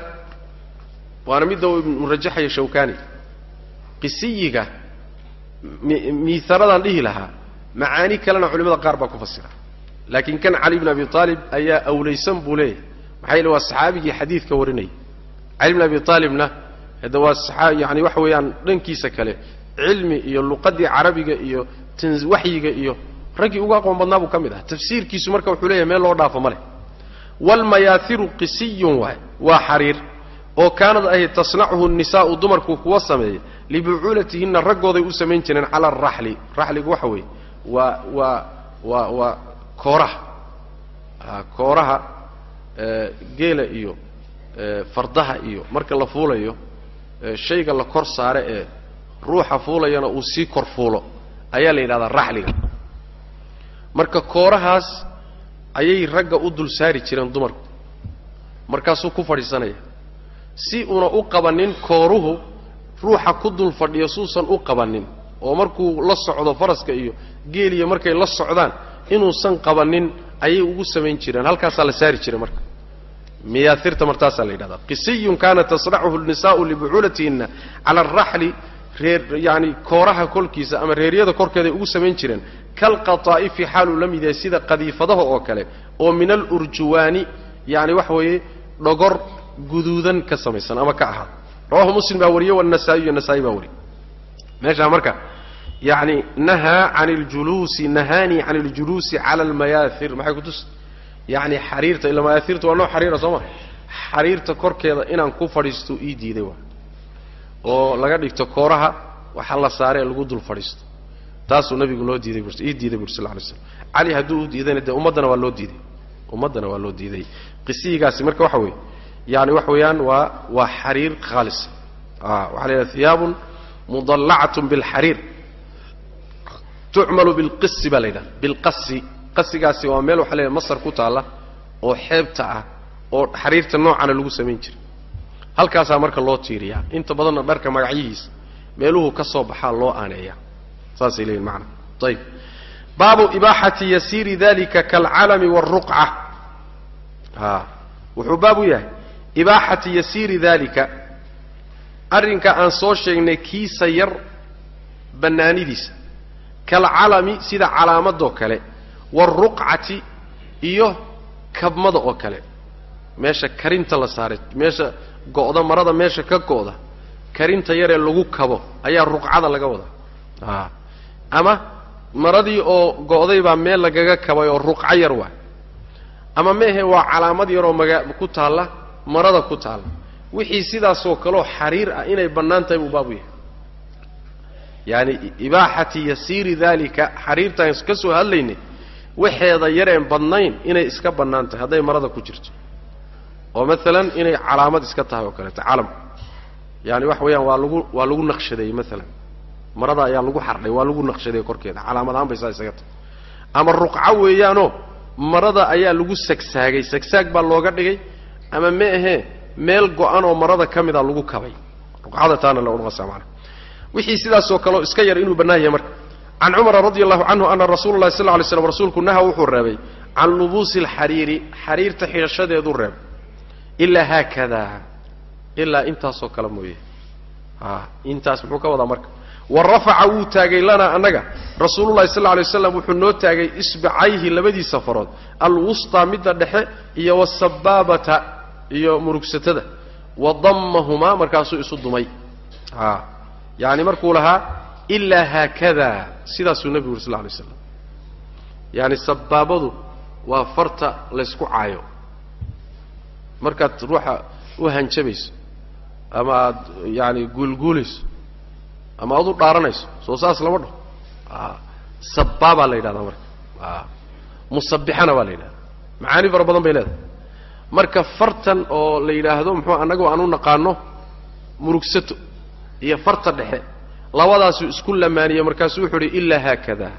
Speaker 1: Waana midda uu murajaxaya shawkani qisiyiga miiharadaan dhihi lahaa. Macaani kalena culimada qaar baa ku fasira. Laakiin kan cali bn abi aalib ayaa awlaysan buu leeyahay. Maxaa yeele waa saxaabigii xadiidka warinayay cali bn abi aalibna hadda waa yani waxa weeyaan dhankiisa kale cilmi iyo luqadii carabiga iyo waxyiga iyo raggii ugu aqoon badnaa buu ka mid ah. Tafsiirkiisu marka wuxuu leeyahay meel loo dhaafo ma leh. Waalmayaahiru qisiyun waay waa xariir oo kaanad ahayd tasnachu nisaau dumarku kuwa sameeya libucuulatihinna raggooday u samayn jireen cala araxli raxligu waxa weeye waa waa waa waa kooraha. Kooraha geela iyo fardaha iyo marka la fuulayo shayga la kor saare ee ruuxa fuulayana uu sii kor fuulo ayaa la yidhahdaa raxliga. Marka koorahaas ayay ragga u dul saari jireen dumarku. Markaasuu ku fadhiisanaya si una u qabanin kooruhu ruuxa ku dul fadhiyo suusan u qabanin oo markuu la socdo faraska iyo geeliya markay la socdaan inuusan qabanin ayay ugu samayn jireen. Halkaasaa la saari jiray marka. Miyaairta martaasaa la yidhahdaa. Qisiyun kaana tasracuhu nisaau libucuulatihinna cala araxli reer yaani kooraha kolkiisa ama reeryada korkeeda ay ugu samayn jireen. Kalqataa'ifi xaaluu la mid yahay sida qadiifadaha oo kale oo min alurjuwaani yani waxa weeye dhogor guduudan ka samaysan ama ka ahaada rawahu muslim baa wariyey wanasaa-i iyo nasaa-i baa wariyey. Meeshaa marka yani nahaa can ljuluusi nahaanii can اljuluusi cala almayaahir maxay kutus yani xariirta ila mayaahirta waa noo xariira soo ma? Xariirta korkeeda inaan ku fadhiisto ii diiday waa. Oo laga dhigto kooraha waxa la saare ee lagu dul fadhiisto. Taasuu nabigu noo diiday bu ii diiday buri sal lla slam cali hadduu u diidayna dee ummaddana waa loo diiday. Ummaddana waa loo diiday. Qisiyigaasi marka waxa weeye yani waxa weeyaan waa waa xariir khaalisa waxaa la yidhaha hiyaabun mudallacatun bilxariir tucmalu bilqisi baa la yidhaha bilqasi qasigaasi waa meel waxa la yidhaha masar ku taalla oo xeebta ah oo xariirta noocana lagu samayn jiray halkaasaa marka loo tiiriyaa inta badanna dharka magacyihiisa meeluhu ka soo baxaa loo aaneeya saasay leeyihiin macana ayib baabu ibaaxati yasiiri dalika kaalcalami wاlruqca wuxuu baab u yahay ibaaxati yasiiri dalika arrinka aan soo sheegnay kiisa yar bannaanidiisa. Kaalcalami sida calaamadoo kale. Wاlruqcati iyo kabmada oo kale. Meesha karinta la saaray meesha go'da marada meesha ka go'da. Karinta yaree lagu kabo ayaa ruqcada laga wadaa. Ama maradii oo go'day baa meel lagaga kabay oo ruqco yar waa. Ama meehe waa calaamad yaroo maga ku taalla marada ku taalla wixii sidaasoo kaleo xariir ah inay bannaan tahay buu baabu yahay. Yaani ibaaxati yasiiri dalika xariirtaan ka soo hadlaynay waxeeda yareen badnayn inay iska bannaan tahay hadday marada ku jirto. Oo maalan inay calaamad iska tahay oo kaleeto calam yaani waxa weeyaan waa lagu waa lagu naqshadeeyey maalan marada ayaa lagu xardhay waa lagu naqshadeeyey korkeeda. Calaamad ahaan bay saa isaga tahay. Ama ruqco weeyaanoo marada ayaa lagu sagsaagay sagsaag baa looga dhigay ama ma ahee meel go-an oo marada ka mida lagu kabay. Ruqcada taana la odhanaysa maana wixii sidaasoo kaleo iska yar inuu bannaan yahay marka can cumara radi allahu canhu ana rasuula llahi sal ly slam rasuulku naha wuxuu reebay can lubuusi alxariiri xariirta xidhashadeeduu reebay ilaa haakada ilaa intaasoo kale mooye. A intaas muxuu ka wadaa marka. Wa rafaca wuu taagay lanaa annaga. Rasuululahi sal lay waslam wuxuu noo taagay isbacayhi labadiisa farood alwustaa midda dhexe iyo wasabaabata iyo murugsatada. Wa dammahumaa markaasuu isu dumay. Yani markuu lahaa ilaa haakada sidaasuu nebigu uri sal lay slam yani sabaabadu waa farta laysku caayo. Markaad ruuxa u hanjabayso ama aad yaani guulguulayso ama aad u dhaaranayso soo saas lama dhaho sabaabaa la yidhahdaa marka. Musabixana baa la yidhahdaa. Macaani fara badan bay leedahay marka fartan oo la yidhaahdo muxuu annagoo aan u naqaano murugsato iyo farta dhexe labadaasuu isku lamaaniyey markaasuu wuxuu uhi ilaa haakada.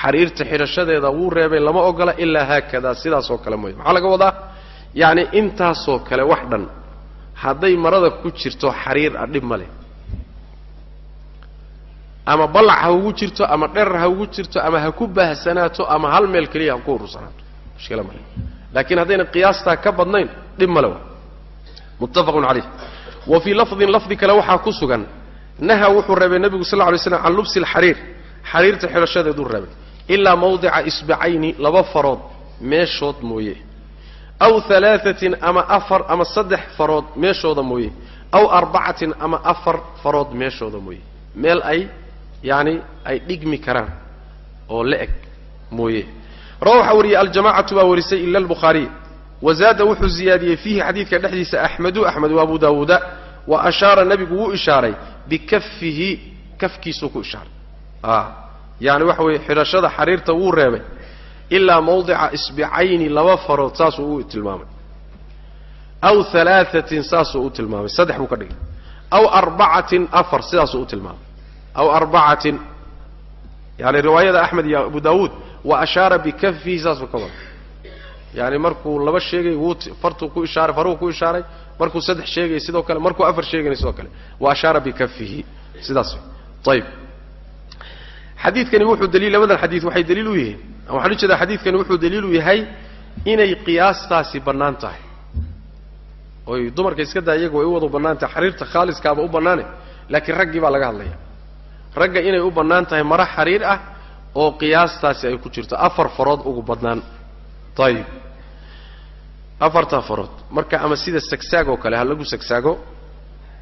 Speaker 1: Xariirta xidhashadeeda wuu reebay lama ogola ilaa haakada sidaasoo kale mooye. Maxaa laga wadaa? Yacni intaasoo kale wax dhan hadday marada ku jirto xariir ah dhib ma leh. Ama ballac ha ugu jirto ama dherar ha ugu jirto ama ha ku baahsanaato ama hal meel keliya ha ku urursanaato. Mushkila male laakiin haddayna qiyaastaa ka badnayn dhib male wa muttafaqun calayh. Wa fii lafdin lafdi kale waxaa ku sugan naha wuxuu reebay nebigu sal lla lay slam can lubsi alxariir xariirta xidhashadeeduu reebay. Ilaa mawdica isbacayni laba farood meeshood mooye. Aw alaaatin ama afar ama saddex farood meeshooda mooye. Aw arbacatin ama afar farood meeshooda mooye. Meel ay yaani ay dhigmi karaan oo la eg mooye rawa waxaa wariyey aljamacatu baa warisay ila albukhaariy wazaada wuxuu ziyaadiyey fiihi xadiidka dhexdiisa axmedu axmed wa abu daawuuda wa ashaara nebigu wuu ishaaray bikafihi kafkiisuu ku ishaaray yani waxa weeye xidhashada xariirta wuu reebay ilaa mawdica isbicayni laba farood saasuu u tilmaamay. Aw alaaatin saasuu u tilmaamay saddex buu ka dhigay. Aw arbacatin afar sidaasuu u tilmaamay. Aw arbacatin yani riwaayada axmed iyo abu daawuud wa ashaara bikafihi saasuu ka wada yani markuu laba sheegay wuu fartuu ku ishaaray faruhu ku ishaaray markuu saddex sheegay sidoo kale markuu afar sheegayna sidoo kale wa ashaara bikafihi sidaas ayib xadiidkani wuxuu daliil labadan xadiid waxay daliil u yihiin waxaan u jeedaa xadiidkani wuxuu daliil u yahay inay qiyaastaasi bannaan tahay oy dumarka iska daa iyagu way u wadu bannaan tahay xariirta khaaliskaaba u bannaane laakiin raggii baa laga hadlaya ragga inay u bannaan tahay mara xariir ah oo qiyaastaasi ay ku jirto afar farood ugu badnaan. Ayib afartaa farood. Marka ama sida sagsaag oo kale ha lagu sagsaago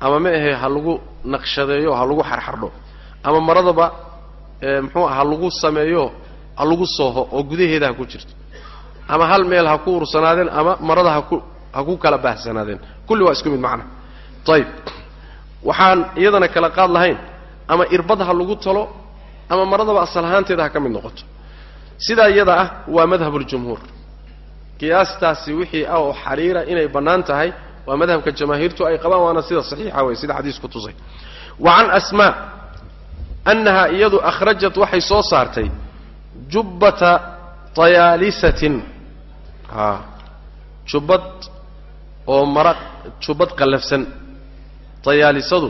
Speaker 1: ama ma ahe ha lagu naqshadeeyo ha lagu xarxardho ama maradaba muxuu ha lagu sameeyo ha lagu sooho oo gudaheeda ha ku jirto ama hal meel ha ku ursanaadeen ama marada haku ha ku kala baahsanaadeen. Kulli waa isku mid macna. Ayib waxaan iyadana kala qaad lahayn ama irbad ha lagu talo ama maradaba asal ahaanteeda ha ka mid noqoto. Sidaa iyada ah waa madhabuljumhuur qiyaastaasi wixii ah oo xariira inay bannaan tahay waa madhabka jamaahiirtu ay qabaan waana sida saxiixa wey sida xadiisku tusay. Wa can asmaa annaha iyadu akhrajat waxay soo saartay jubbata tayaalisatin. A jubbad oo mara jubbad qallafsan. Tayaalisadu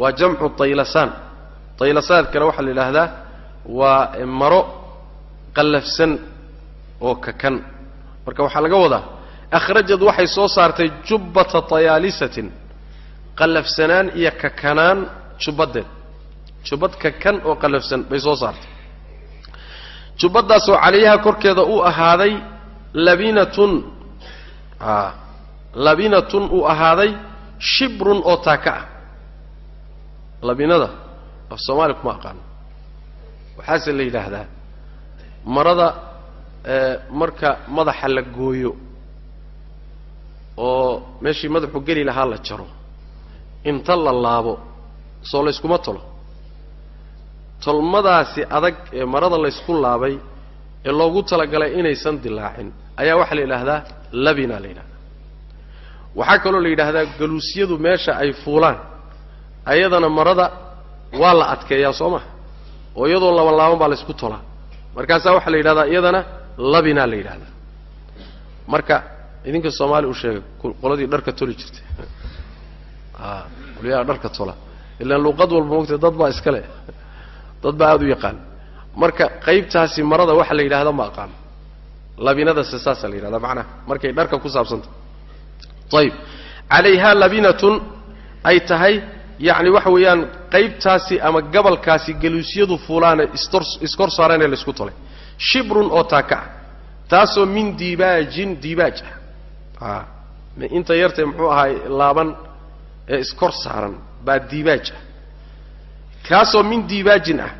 Speaker 1: waa jamcu taylasaan taylasaadkana waxaa la yidhaahdaa waa maro qallafsan oo kakan. Marka waxaa laga wadaa akhrajad waxay soo saartay jubbata tayaalisatin qallafsanaan iyo kakanaan jubbadeed. Jubbad kakan oo qallafsan bay soo saartay. Jubbadaasoo calayyaha korkeeda uu ahaaday labinatun a labinatun uu ahaaday shibrun oo taaka ah. Labinada af soomaali kuma aqaano waxaase la yidhaahdaa marada marka madaxa la gooyo oo meeshii madaxu geli lahaa la jaro inta la laabo soo layskuma tolo. Tolmadaasi adag ee marada laysku laabay ee loogu talagalay inaysan dilaacin ayaa waxaa la yidhaahdaa labina la yidhahdaa waxaa kaloo la yidhaahdaa galuusyadu meesha ay fuulaan ayadana marada waa la adkeeyaa soo maha oo iyadoo laban laaban baa laysku tolaa. Markaasaa waxaa la yidhahdaa iyadana labina la yidhahdaa. Marka idinka soomaali u sheega qoladii dharka toli jirtay. Qolyaha dharka tola. Ilaan luuqad walba mogta dad baa iska leh. Dad baa aada u yaqaan. Marka qaybtaasi marada waxa la yidhahda ma aqaan. Labinadase saasaa la yidhahda macnaha markay dharka ku saabsantah ayib calayhaa labinatun ay tahay yacni waxa weeyaan qaybtaasi ama gabalkaasi galuusyadu fuulaane istor iskor saareenee laysku tolay. Shibrun oo taaka. Ah taasoo min diibaajin diibaaj ah. Inta yartee muxuu ahaay laaban ee iskor saaran baa diibaaj ah. Kaasoo min diibaajin ah.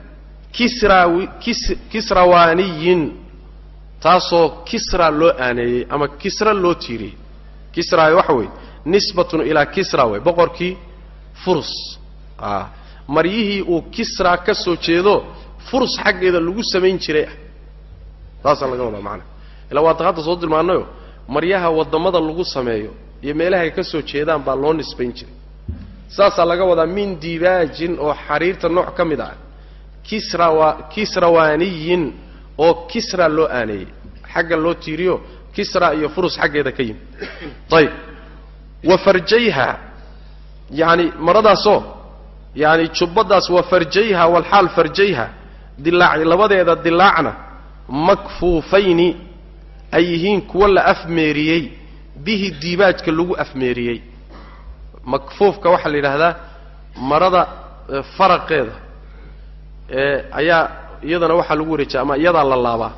Speaker 1: Kisrawaaniyin. Taasoo kisra loo aaneeyey ama kisra loo tiiriyey. Kisra waxa weeye nisbatun ilaa kisra wey boqorkii furus a maryihii uu kisra ka soo jeedo furus xaggeeda lagu samayn jiray. Ah saasaa laga wadaa macana ilaa waata hadda soo tilmaanayo maryaha waddamada lagu sameeyo iyo meelahay ka soo jeedaan baa loo nisbayn jiray. Saasaa laga wadaa min dibaajin oo xariirta nooc ka mid ah. Kisrawa kisrawaaniyin oo kisra loo aaneeyey. Xagga loo tiiriyo kisra iyo furus xaggeeda ka yimid. Ayib wa farjayha yani maradaasoo yani jubbadaas wa farjayha walxaal farjayha dilaac labadeeda dilaacna makfuufayni ay yihiin kuwa la afmeeriyey bihi diibaajka lagu afmeeriyey. Makfuufka waxaa la yidhaahdaa marada faraqeeda ee ayaa iyadana waxaa lagu wareejiya ama iyadaa la laabaa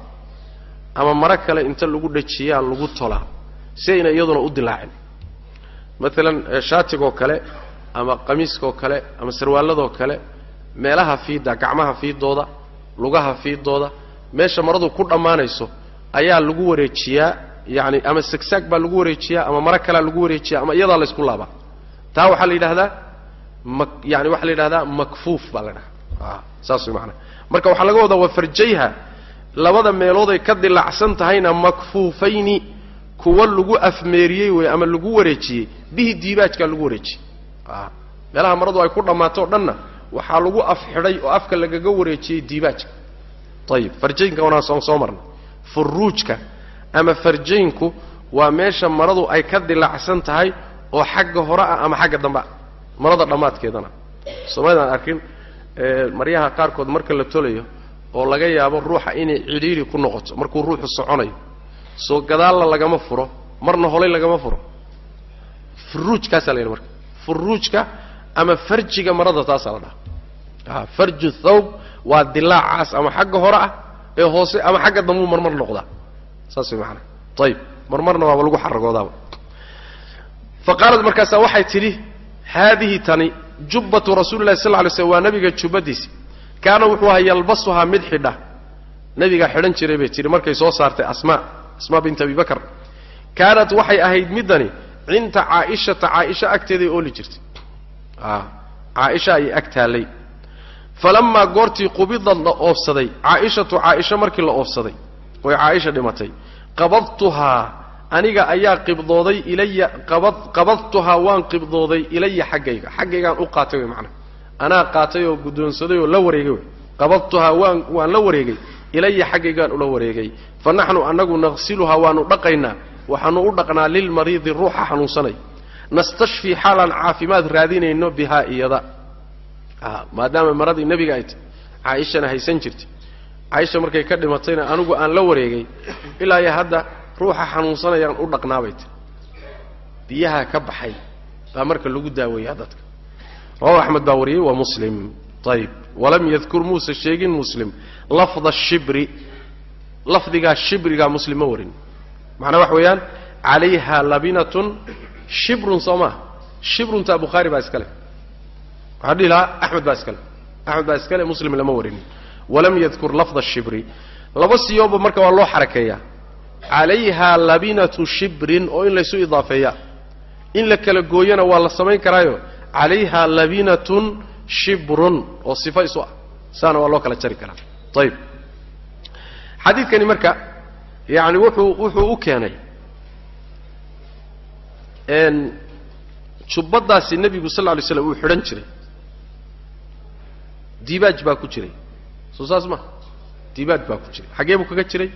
Speaker 1: ama maro kale inta lagu dhajiyaa lagu tolaa si ayna iyaduna u dilaacin. Maalan shaatigoo kale ama qamiiskaoo kale ama sarwaalladoo kale meelaha fiidda gacmaha fiiddooda lugaha fiiddooda meesha maradu ku dhammaanayso ayaa lagu wareejiyaa yacani ama sagsaag baa lagu wareejiyaa ama maro kalea lagu wareejiyaa ama iyadaa laysku laabaa. Taa waxaa la yidhahdaa mak yani waxaa la yidhahdaa makfuuf baa la dhahaa saas way maanaa marka waxaa laga wadaa waa farjayha labada meelooday ka dilaacsan tahayna makfuufayni kuwa lagu afmeeriyey wey ama lagu wareejiyey bihi diibaajkaa lagu wareejiyey meelaha maradu ay ku dhammaato o dhanna waxaa lagu af xidhay oo afka lagaga wareejiyey diibaajka. Ayib farjaynka wanaa soo marnay. Furuujka ama farjaynku waa meesha maradu ay ka dilaacsan tahay oo xagga hore ah ama xagga dambe ah marada dhammaadkeedana. Soomaalidaan arkin maryaha qaarkood marka la tolayo oo laga yaabo ruuxa inay cidhiiri ku noqoto markuu ruuxu soconayo soo gadaalna lagama furo marna holay lagama furo. Furuujkaasaa la yidhi marka furuujka ama farjiga marada taasaa la dhaha. Farju thawb waa dilaacaas ama xagga hore ah ee hoose ama xagga dambuu marmar noqdaa saas way macanaa ayib marmarna waaba lagu xaragoodaaba fa qaalad markaasaa waxay tidhi haadihi tani jubbatu rasuulillahi sal ly slm waa nabiga jubbadiisi. Kaana wuxuu ahaa yalbasuhaa mid xidha. Nabigaa xidhan jiray bay tidhi markay soo saartay asmaa asmaa bint abi kaanat waxay ahayd middani cinda caaishata caaisha agteeday ooli jirtay. Caaisha ayay ag taallay falamaa goortii qubidad la oofsaday caaishatu caaisha markii la oofsaday oy caaisha dhimatay. Qabadtuhaa aniga ayaa qibdooday ilaya qabad qabadtuhaa waan qibdooday ilaya xaggayga. Xaggaygaan u qaatay wey macnaa anaa qaatay oo guddoonsaday oo la wareegay wey qabadtuhaa waan waan la wareegay ilaya xaggaygaan ula wareegay. Fa naxnu annagu naqsiluhaa waanu dhaqaynaa waxaanu u dhaqnaa lilmariidi ruuxa xanuunsanay. Nastashfii xaalaan caafimaad raadinayno bihaa iyada. Maadaama maradii nebiga ay tahy caaishana haysan jirtay. Caaisha markay ka dhimatayna anigu aan la wareegay ilaa iyo hadda ruuxa xanuunsanayaan u dhaqnaabay tahy biyaha ka baxay baa marka lagu daaweeyaa dadka. Rawahu axmed baa wariyey waa muslim. Ayib walam yadkur muuse sheegin muslim. Lafda shibri lafdigaa shibrigaa muslim ma warin macnaa waxa weeyaan calayha labinatun shibrun soo maa shibruntaa bukhaari baa iska leh. Waxaan dhihi lahaa axmed baa iska leh. Axmed baa iska leh muslim lama warinin. Walam yadkur lafda shibri. Laba siyooba marka waa loo xarakeeyaa. Calayha labinatu shibrin oo in laysu idaafeeya in la kala gooyana waa la samayn karaayo. Calayha labinatun shibrun oo sifa isu ah. Saana waa loo kala jari karaa. Ayib xadiidkani marka yani wuxuu wuxuu u keenay jubbadaasi nebigu sal ly slam uu xidhan jiray. Diibaaj baa ku jiray. Soo saas ma diibaaj baa ku jiray. Xaggee buu kaga jiray?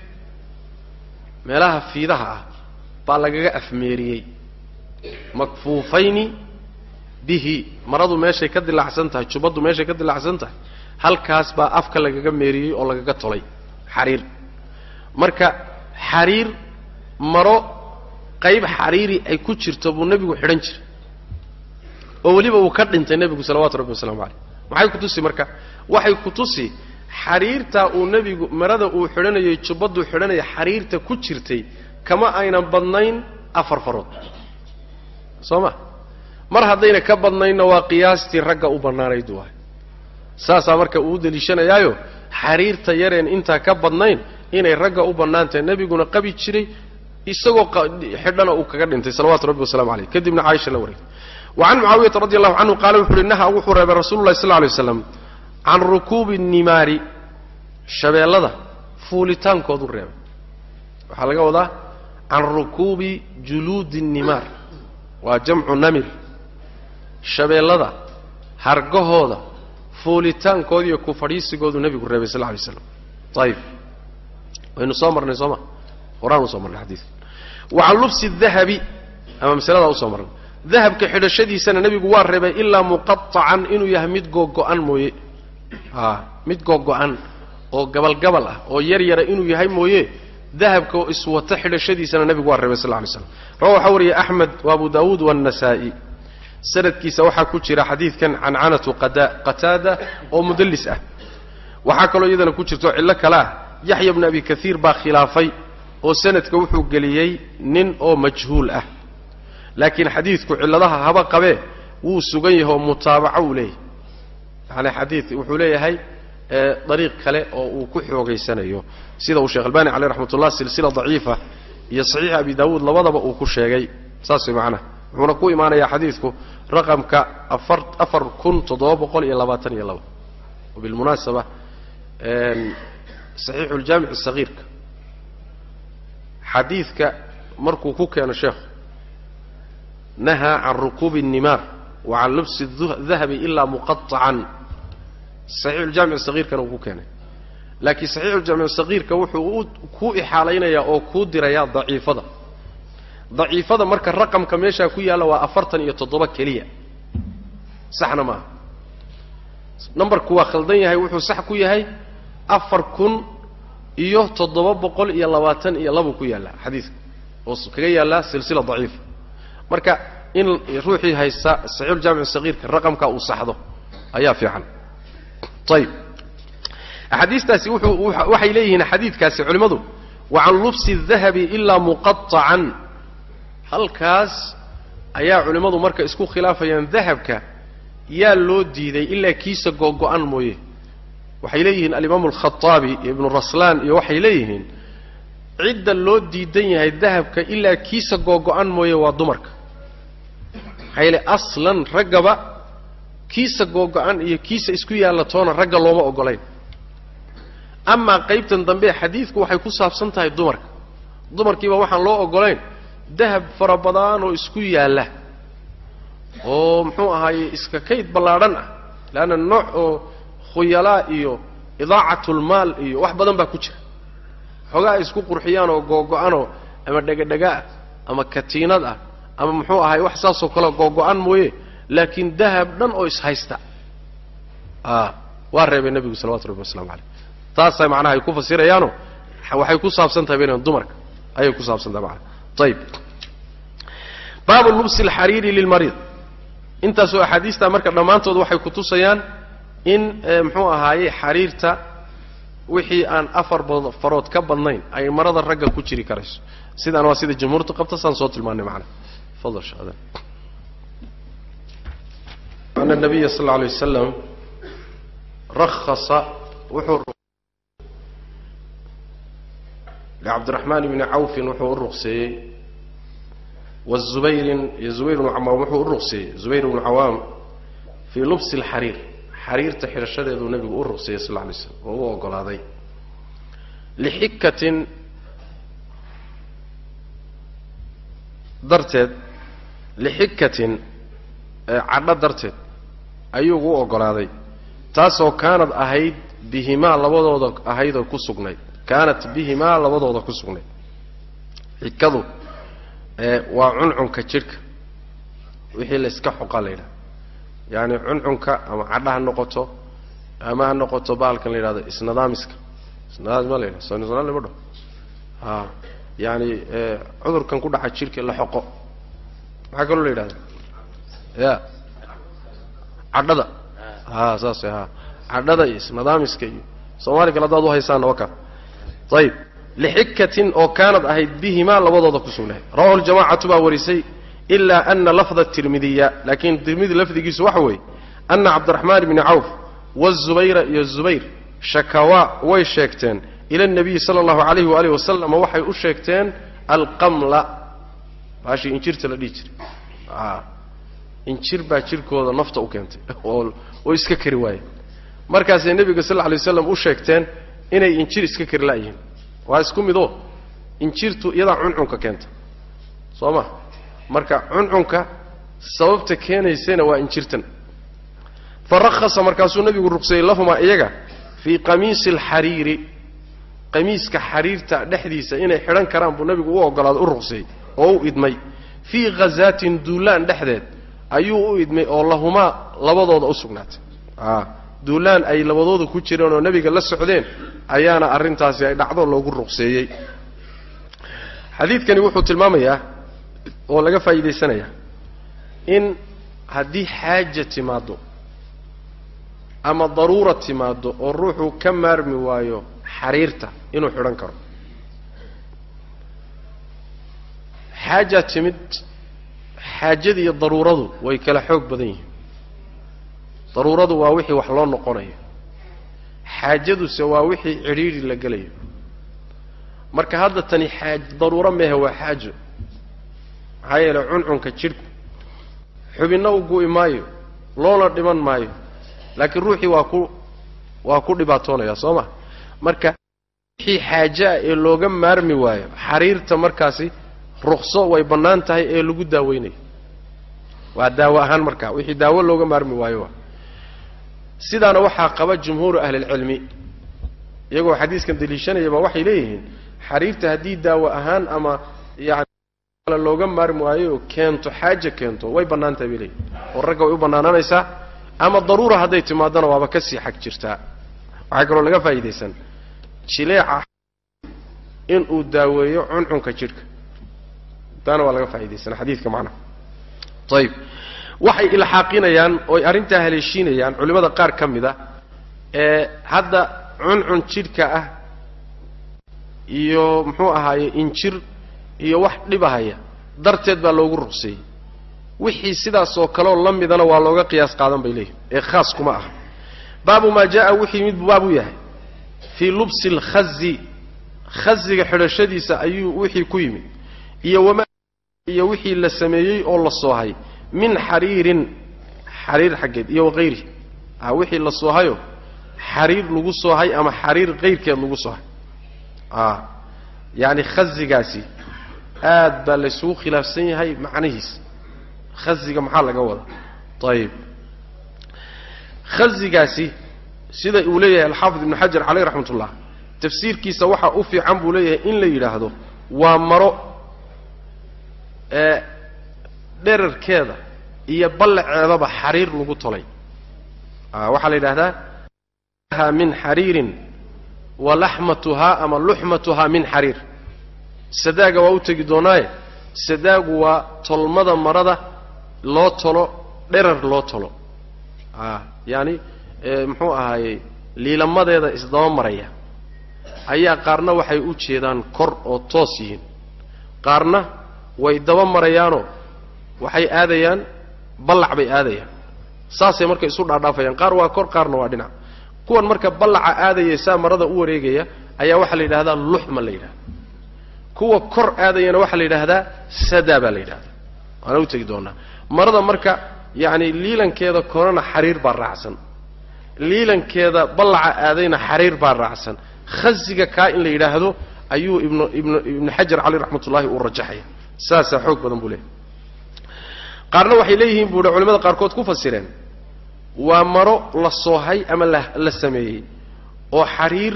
Speaker 1: Meelaha fiidaha ah baa lagaga afmeeriyey. Makfuufayni bihi. Maradu meeshay ka dilaacsan tahay jubbaddu meeshay ka dilaacsan tahay halkaas baa afka lagaga meeriyey oo lagaga tolay. Xariir. Marka xariir maro qayb xariiri ay ku jirto buu nebigu xidhan jiray. Oo weliba uu ka dhintay nebigu salawatu rabbi waslamu caleyh maxay ku tusi marka? Waxay ku tusi xariirtaa uu nebigu marada uu xidhanayay jubbaduu xidhanaya xariirta ku jirtay kama aynan badnayn afar farood. Soo ma? Mar haddayna ka badnaynna waa qiyaastii ragga u bannaanayd waay. Saasaa marka uu deliishanayaayo xariirta yareen intaa ka badnayn inay ragga u bannaantahay nebiguna qabi jiray isagoo xidhana uu kaga dhintay salawatu rabbi wasalamu aleyh kadibna caaisha la wareegtay wa can mucaawiyata radi allahu canhu qaala wuxu uhi naha wuxuu reebay rasulu llahi sal ly waslam can rukuubi nimaari shabeellada fuulitaankoodu reebay. Waxaa laga wadaa can rukuubi juluudi nimaar waa jamcu namir shabeellada hargahooda fuulitaankooda iyo ku fadhiisigoodu nebigu reebay sal lay slam ayib waynu soo marnay sooma horaan u soo marnay xadiidka wa can lubsi dahabi ama masaladaa u soo marnay. Dahabka xidhashadiisana nebigu waa reebay ilaa muqatacan inuu yahay mid googo-an mooye. A mid googo-an oo gabalgabal ah oo yar yara inuu yahay mooye. Dahabka oo iswata xidhashadiisana nebigu waa reebay sal lay slam rawa waxaa wariyay axmed wa abu daawuud waannasaa'i sanadkiisa waxaa ku jira xadiidkan cancanatu qataada oo mudallis ah. Waxaa kaloo iyadana ku jirto cillo kale ah yaxya bnu abi kaiir baa khilaafay oo sanadka wuxuu geliyey nin oo majhuul ah. Laakiin xadiidku cilladaha haba qabee wuu sugan yahay oo mutaabaco uu leeyahay. Yani xadiid wuxuu leeyahay dariiq kale oo uu ku xoogaysanayo sida uu sheekh albani caleyh raxmat ullah silsila daciifa iyo saxiix abi daawuud labadaba uu ku sheegay. Saas way macnaha wuxuuna ku imaanayaa xadiidku raqamka afar kun toddoba boqol iyo labaatan iyo laba. Bilmunaasaba saxiixu saxiixuljaamici sagiirka xadiidka markuu ku keeno sheekhu nahaa can rukuubi الnimaar wa can lubsi dahabi ilaa muqaacan saxiixu saxiixuljaamici sagiirkana wuu ku keenay. Laakiin saxiixu ljaamic sagiirka wuxuu kuu ixaalaynayaa oo kuu dirayaa daciifada. Daciifada marka raqamka meeshaa ku yaalla waa afartan iyo toddoba keliya. Saxna maaha. Nambarku waa khaldan yahay wuxuu sax ku yahay afar kun iyo toddoba boqol iyo labaatan iyo labuu ku yaallaa xadiidka oo kaga yaallaa silsila daciifa marka in ruuxii haysta saxiixuljaamic sagiirka raqamkaa uu saxdo ayaa fiican. Ayib axaadiistaasi wuxuu waxay leeyihiin xadiidkaasi culimmadu wa can lubsi dahabi ilaa muqaطacan halkaas ayaa culimmadu marka isku khilaafayaan dahabka yaa loo diiday ilaa kiisa googo-an mooye waxay leeyihiin alimaamu alkhaaabi iyo ibnu raslaan iyo waxay leeyihiin cidda loo diidan yahay dahabka ilaa kiisa googo-an mooye waa dumarka. Maxaa yeele aslan raggaba kiisa googo-an iyo kiisa isku yaalla toona ragga looma ogolayn. Amaa qaybtan dambe xadiidku waxay ku saabsan tahay dumarka. Dumarkiiba waxaan loo ogolayn dahab fara badan oo isku yaalla. Oo muxuu ahaaye iska kayd ballaadhan ah leanna nooc oo khuyalaa iyo idaacatlmaal iyo wax badan baa ku jira. Xoogaa ay isku qurxiyaan oo googo-anoo ama dhegadhega-ah ama katiinad ah ama muxuu ahaay wax saasoo kale googo-an mooye laakiin dahab dhan oo ishaysta waa reebay nebigu salawatu rabbi waslamu caleyh taasay macnaha ay ku fasirayaano waxay ku saabsan tahay bayna dumarka ayay ku saabsan tahay macnaha. Ayib baabu lubsi alxariiri lilmariid intaasoo axaadiistaa marka dhammaantood waxay kutusayaan in muxuu ahaaye xariirta wixii aan afar farood ka badnayn ay marada ragga ku jiri karayso. Sidaan waa sida jamhuurtu qabta saan soo tilmaanay macana fadal shadan ana nabiya sal alla alay wasalam rakhasa wuxuu licabdiraxmaan ibni cawfin wuxuu u ruqseeyey wazubayrin iyo zubayr ibnu cawaam wuxuu u ruqseeyey zubayr ibnu cawaam fii lubsi alxariir xariirta xidhashadeeduu nebigu u ruqseeyey sal lla alay slam oo u ogolaaday. Lixikatin darteed lixikatin cadho darteed ayuu u ogolaaday. Taasoo kaanad ahayd bihimaa labadooda ahaydoo ku sugnayd kaanat bihimaa labadooda ku sugnayd xikadu waa cuncunka jidhka wixii layska xoqaa la yidhaha yaani cuncunka ama cadha ha noqoto ama ha noqoto baalkan la yidhahdo isnadaamiska. Isnadaam ma la yidhahdo sonisnaa lama dhaho a yaani cudurkan ku dhaca jidhka la xoqo. Maxaa kaloo la yidhahda ya. Cadhada. A saas ha. Cadhada iyo isnadaamiska iyo soomaali kale haddaad uhaysaanna waka ayib lixikatin oo kaanad ahayd bihimaa labadooda ku rawahu ljamacatu baa warisay ilaa ana lafda tirmidiya laakiin tirmidi lafdigiisu waxa weeye ana cabdiraxmaan bni cawf wazubayra iyo zubayr shakawaa way sheegteen ila nabiyi sala allahu alayhi waalihi wasalama waxay u sheegteen alqamla baashii injirta la dhihi jiray injir baa jirkooda nafta u keentay oo iska kari waaye markaasay nebiga sal lla alay waslam u sheegteen inay injir iska kari la'yihiin waa isku midoo injirtu iyadaa cuncunka keenta soo ma marka cuncunka sababta keenaysana waa injirtan. Fa rakhasa markaasuu nebigu ruqseeyey lahumaa iyaga fii qamiisi alxariiri qamiiska xariirta dhexdiisa inay xidhan karaan buu nebigu u ogolaaday u ruqseeyey oo u idmay. Fii khazaatin duulaan dhexdeed ayuu u idmay oo lahumaa labadooda u sugnaatay. Duulaan ay labadooda ku jireen oo nebiga la socdeen ayaana arrintaasi ay dhacdo loogu ruqseeyey xadiidkani wuxuu tilmaamayaa oo laga faa'iidaysanayaa in haddii xaaja timaaddo ama daruura timaaddo oo ruuxuu ka maarmi waayo xariirta inuu xidhan karo. Xaajaa timid xaajada iyo daruuradu way kala xoog badan yihiin. Daruuradu waa wixii wax loo noqonayo. Xaajaduse waa wixii cidhiidhi la gelayo. Marka hadda tani xaaj daruuro mehe waa xaajo maxaa yeelay cuncunka jidhku. Xubinna u gu'i maayo loona dhiman maayo laakiin ruuxii waa ku waa ku dhibaatoonaya soo ma? Marka wixii xaaje ee looga maarmi waayo xariirta markaasi ruqso way bannaan tahay ee lagu daaweynayo. Waa daawo ahaan markaa wixii daawo looga maarmi waayo waa. Sidaana waxaa qaba jumhuuru ahlilcilmi iyagoo xadiiskan daliishanayaba waxay leeyihiin xariirta haddii daawo ahaan ama yani looga maarmi waayo keento xaaja keento way bannaan tahay bay leeyihiin oo ragga way u bannaananaysaa ama daruura hadday timaadana waaba ka sii xag jirtaa waxaa kaloo laga faa'idaysan jileeca inuu daaweeyo cuncunka jidhka. Taana waa laga faa'idaysan xadiidka macnaha ayib waxay ilxaaqinayaan ooy arrintaa haleeshiinayaan culimmada qaar ka mid a ee hadda cuncun jidhka ah iyo muxuu ahaaye injir iyo wax dhibahaya. Darteed baa loogu ruqseeyey wixii sidaas oo kaleoo la midana waa looga qiyaas qaadan bay leeyihiin ee khaas kuma aha. Baabu maa jaa wixii mid baabuu yahay. Fii lubsi alkhazi khaziga xidhashadiisa ayuu wixii ku yimid. Iyo wama iyo wixii la sameeyey oo la soohay. Min xariirin xariir xaggeed iyo waqayri a wixii la soohayo xariir lagu soohay ama xariir kayrkeed lagu soohay. A yacani khazigaasi aad baa laysugu khilaafsan yahay macnihiisa. Khaziga maxaa laga wadaa? Ayib khazigaasi sida uu leeyahay alxaafid ibnu xajar caleyh raxmat ullah tafsiirkiisa waxaa u fiican buu leeyahay in la yidhaahdo waa maro ee dherarkeeda iyo ballaceedaba xariir lagu tolay. Waxaa la yidhahdaa ha min xariirin wa laxmatuhaa ama luxmatuhaa min xariir sadaaga waa u tegi doonaaye. Sadaagu waa tolmada marada loo tolo dherar loo tolo. A yaani muxuu ahaayey liilamadeeda isdaba maraya. Ayaa qaarna waxay u jeedaan kor oo toos yihiin. Qaarna way daba marayaanoo waxay aadayaan ballac bay aadayaan. Saasay marka isu dhaadhaafayaan. Qaar waa kor qaarna waa dhinac. Kuwan marka ballaca aadaya saa marada u wareegaya ayaa waxaa la yidhahdaa luxma la yidhahda kuwa kor aadayana waxaa la yidhaahdaa sadaa baa la yidhahdaa waana u tegi doonaa. Marada marka yacani liilankeeda korana xariir baa raacsan. Liilankeeda ballaca aadayna xariir baa raacsan. Khasiga kaa in la yidhaahdo ayuu ibnu ibnu ibnu xajar caleyh raxmat ullahi uu rajaxaya. Saasaa xoog badan buu leehay qaarna waxay leeyihiin buu hi culimada qaarkood ku fasireen waa maro la soohay ama la sameeyey oo xariir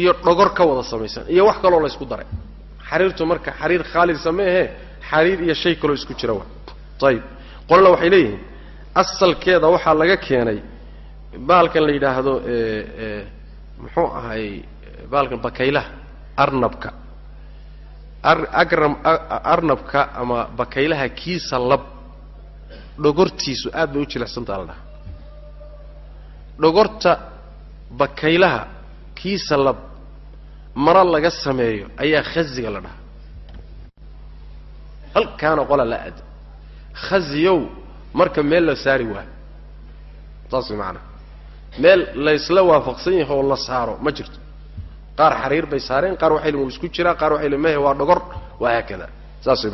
Speaker 1: iyo dhogor ka wada samaysan iyo wax kaloo la ysku daray xariirtu marka xariir khaalidsa meehe xariir iyo shay kaloo isku jira waa. Ayib qolna waxay leeyihiin asalkeeda waxaa laga keenay baalkan la yidhaahdo muxuu ahay baalkan bakaylaha arnabka. Agram arnabka ama bakaylaha kiisa lab. Dhogortiisu aad bay u jilicsantaa la dhaha dhogorta bakaylaha kiisa lab maro laga sameeyo ayaa khaziga la dhahaa. Halkaana qola la aada khaziyow marka meel la saari waayo. Saas way macanaa meel laysla waafaqsan yahay oo la saaro ma jirto. Qaar xariir bay saareen qaar waxay li wuu isku jiraa qaar waxay li mehe waa dhogor waa haakada. Saas way